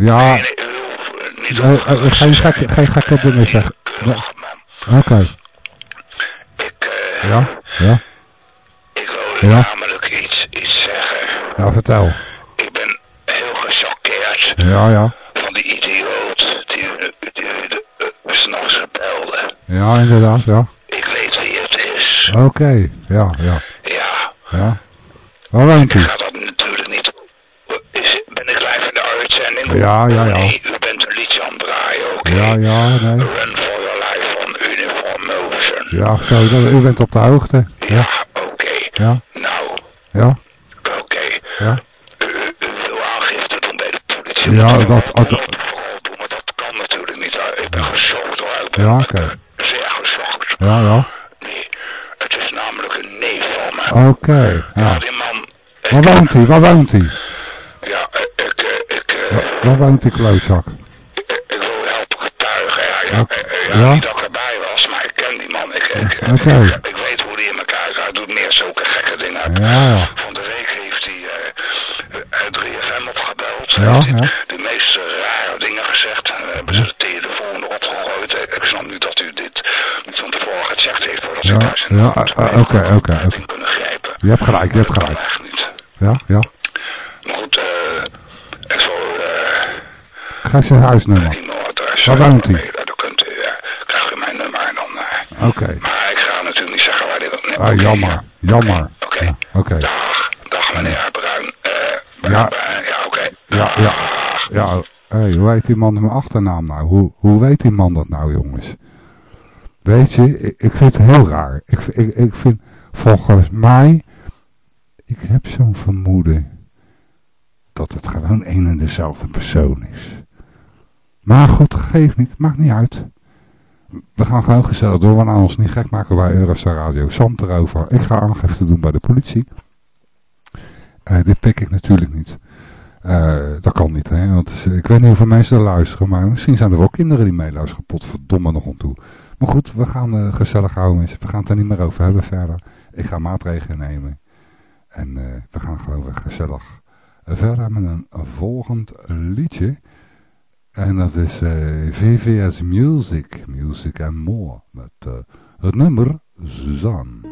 Ja. Nee, nee, u hoeft niet Eh, eh, ongerust geen, gekke, geen gekke dingen zeggen. Man. Oké. Ik, eh, Ja. Ja. ik wilde Ja. namelijk iets, iets zeggen. Ja, vertel. Ik ben heel gechoqueerd Ja, ja. van die idioot die, die, die, die s'nachts belde. Ja, inderdaad, ja. Ik weet wie het is. Oké. Ja, ja. Ja, Ja. Waar woont u? ga dat natuurlijk niet... Is, ben ik live in Ja, ja, ja. Nee, u bent een liedje aan het draaien, oké? Ja, ja, nee. Run for your life van Uniform Motion. Ja, zo, dat- u bent op de hoogte. Ja, Ja, oké. ja, Nou, ja, oké. ja. U, u wil aangifte doen bij de politie. Ja, dat- dat- u vooral doen, maar dat kan natuurlijk niet. Ik ben geschokt hoor. Ik ben Ja, oké. zeer geschokt. Ja, ja. Nee, het is namelijk een neef van me. Oké, Ja, ja. die man... Waar woont hij? Waar woont hij? ja, ik, eh, eh, Waar- Waar woont die klootzak? ik, ik wil helpen getuigen. Ja, ja, eh, ja, Ja? Niet dat ik erbij was, maar ik ken die man. Ik, ik, weet hoe die in elkaar gaat. Hij doet meer zulke gekke dingen. Ja. Van de week heeft hij eh, eh, 3FM opgebeld. Ja, heeft hij ja. de meest eh, rare dingen gezegd. Eh, hebben ze de telefoon erop gegooid. Ik, ik snap niet dat u dit niet van tevoren gecheckt heeft voordat Ja, u daar zijn ja, eh, oké, oké. in kunnen grijpen. Je hebt gelijk, je hebt Dat kan gelijk. echt niet. Ja, ja. Maar goed, eh ik zal eh Geef zijn huisnummer. e-mailadres. Waar woont hij? kunt u, eh, krijgt u mijn nummer en dan... eh, Oké. maar ik ga natuurlijk niet zeggen waar dit... Nee, Ah, jammer, jammer. Oké. Ja, Oké. Dag, dag meneer Bruin. Eh, Ja. Ja, oké. Ja, ja. Ja, hey, hoe heet die man mijn achternaam nou? Hoe, hoe weet die man dat nou, jongens? Weet je, ik, ik vind het heel raar. Ik, ik, ik vind, volgens mij, ik heb zo'n vermoeden dat het gewoon een en dezelfde persoon is. Maar goed, geeft niet, maakt niet uit. We gaan gewoon gezellig door, we gaan ons niet gek maken bij Eurostar Radio. Zand erover. Ik ga aangifte doen bij de politie. Eh, dit pik ik natuurlijk niet. Eh, dat kan niet, hè. Want ik weet niet hoeveel mensen er luisteren, maar misschien zijn er wel kinderen die meeluisteren. Potverdomme nog aan toe. Maar goed, we gaan eh, gezellig houden, mensen. We gaan het er niet meer over hebben verder. Ik ga maatregelen nemen. En we gaan gewoon weer gezellig verder met een volgend liedje. En dat is eh, VVS Music, Music and More. Met eh, het nummer Suzanne.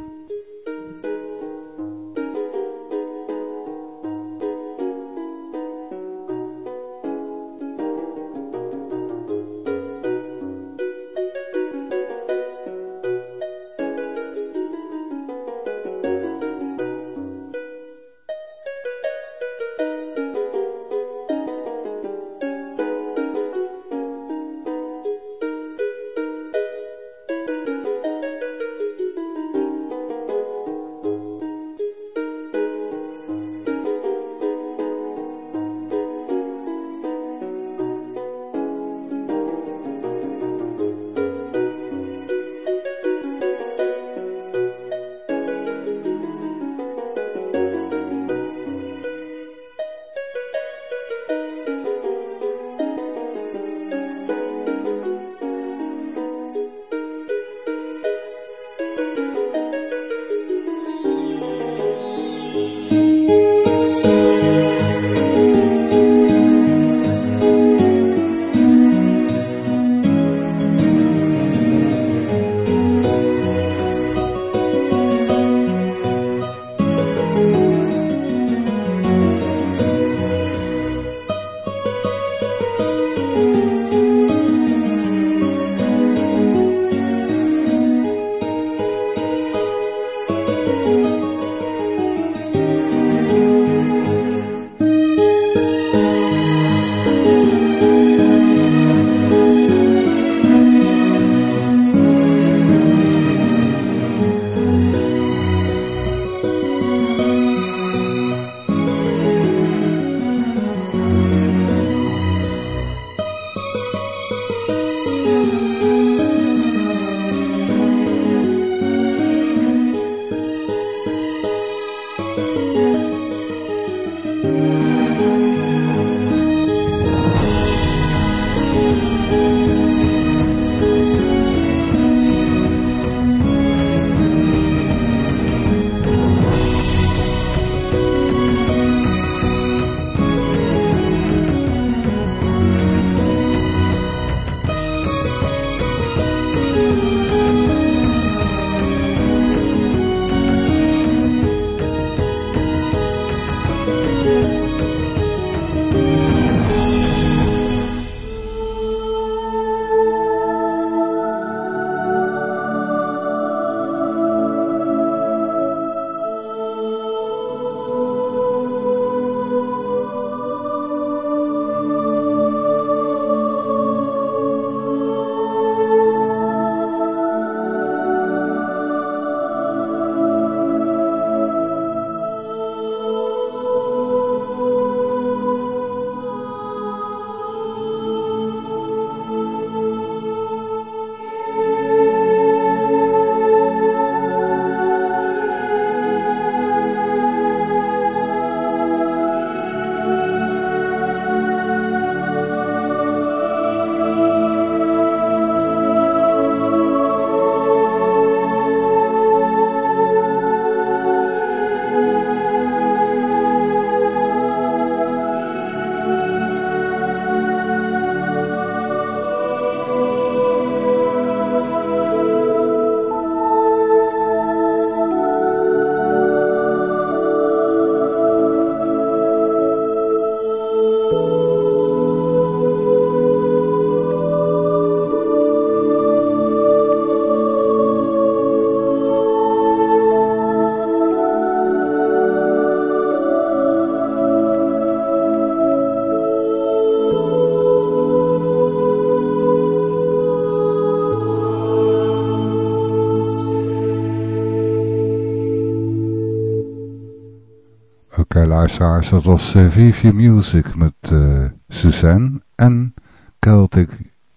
Luisteraars, dat was VV Music met uh, Suzanne en Celtic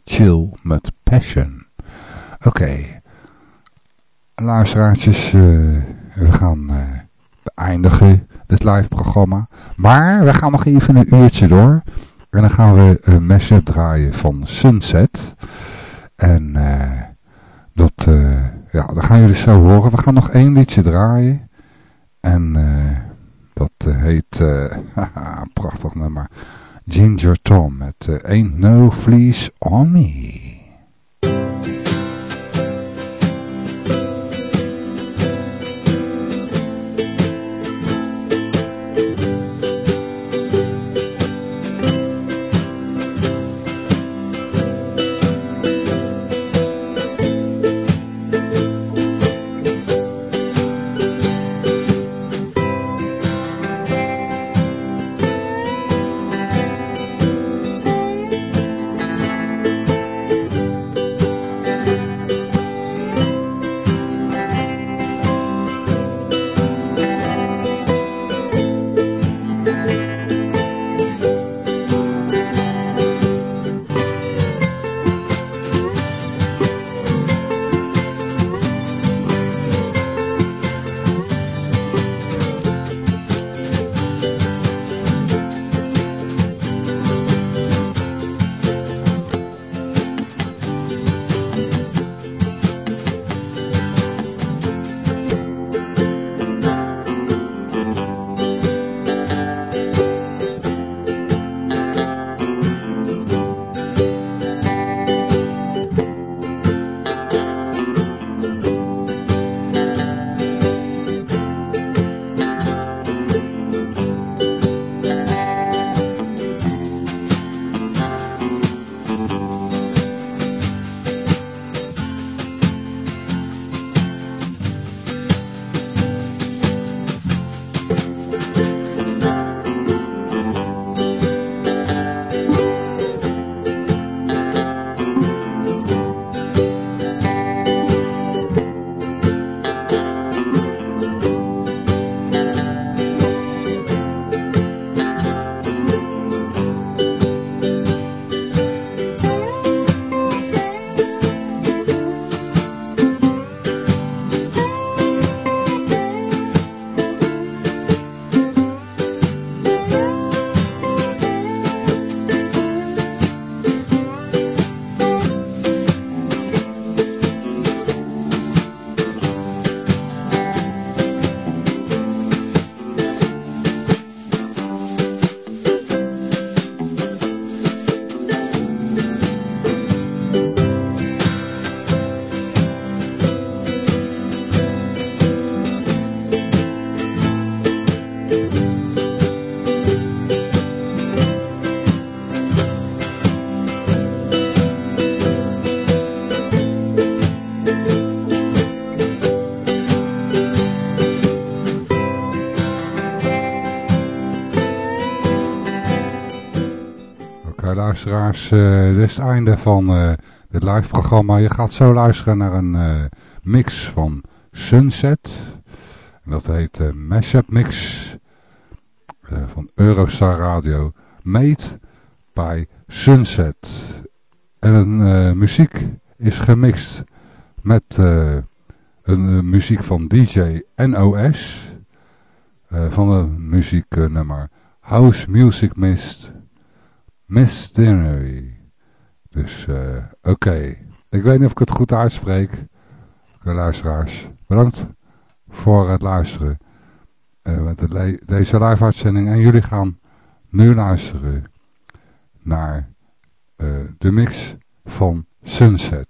Chill met Passion. Oké, okay. luisteraartjes, uh, we gaan beëindigen dit live programma. Maar we gaan nog even een uurtje door. En dan gaan we een mashup draaien van Sunset. En dat, ja, dat gaan jullie zo horen. We gaan nog één liedje draaien. En... Dat uh, heet, uh, prachtig nummer, Ginger Tom met uh, Ain't No Fleece On Me. Luisteraars, uh, dit is het einde van uh, dit live programma. Je gaat zo luisteren naar een uh, mix van Sunset. En dat heet uh, Mashup Mix van Eurostar Radio. Made by Sunset. En de muziek is gemixt met een muziek van DJ NOS. van een muzieknummer House Music Mist Mystery. Dus uh, oké. Ik weet niet of ik het goed uitspreek. Okay, luisteraars, bedankt voor het luisteren. Met de deze live uitzending. En jullie gaan nu luisteren naar uh, de mix van Sunset.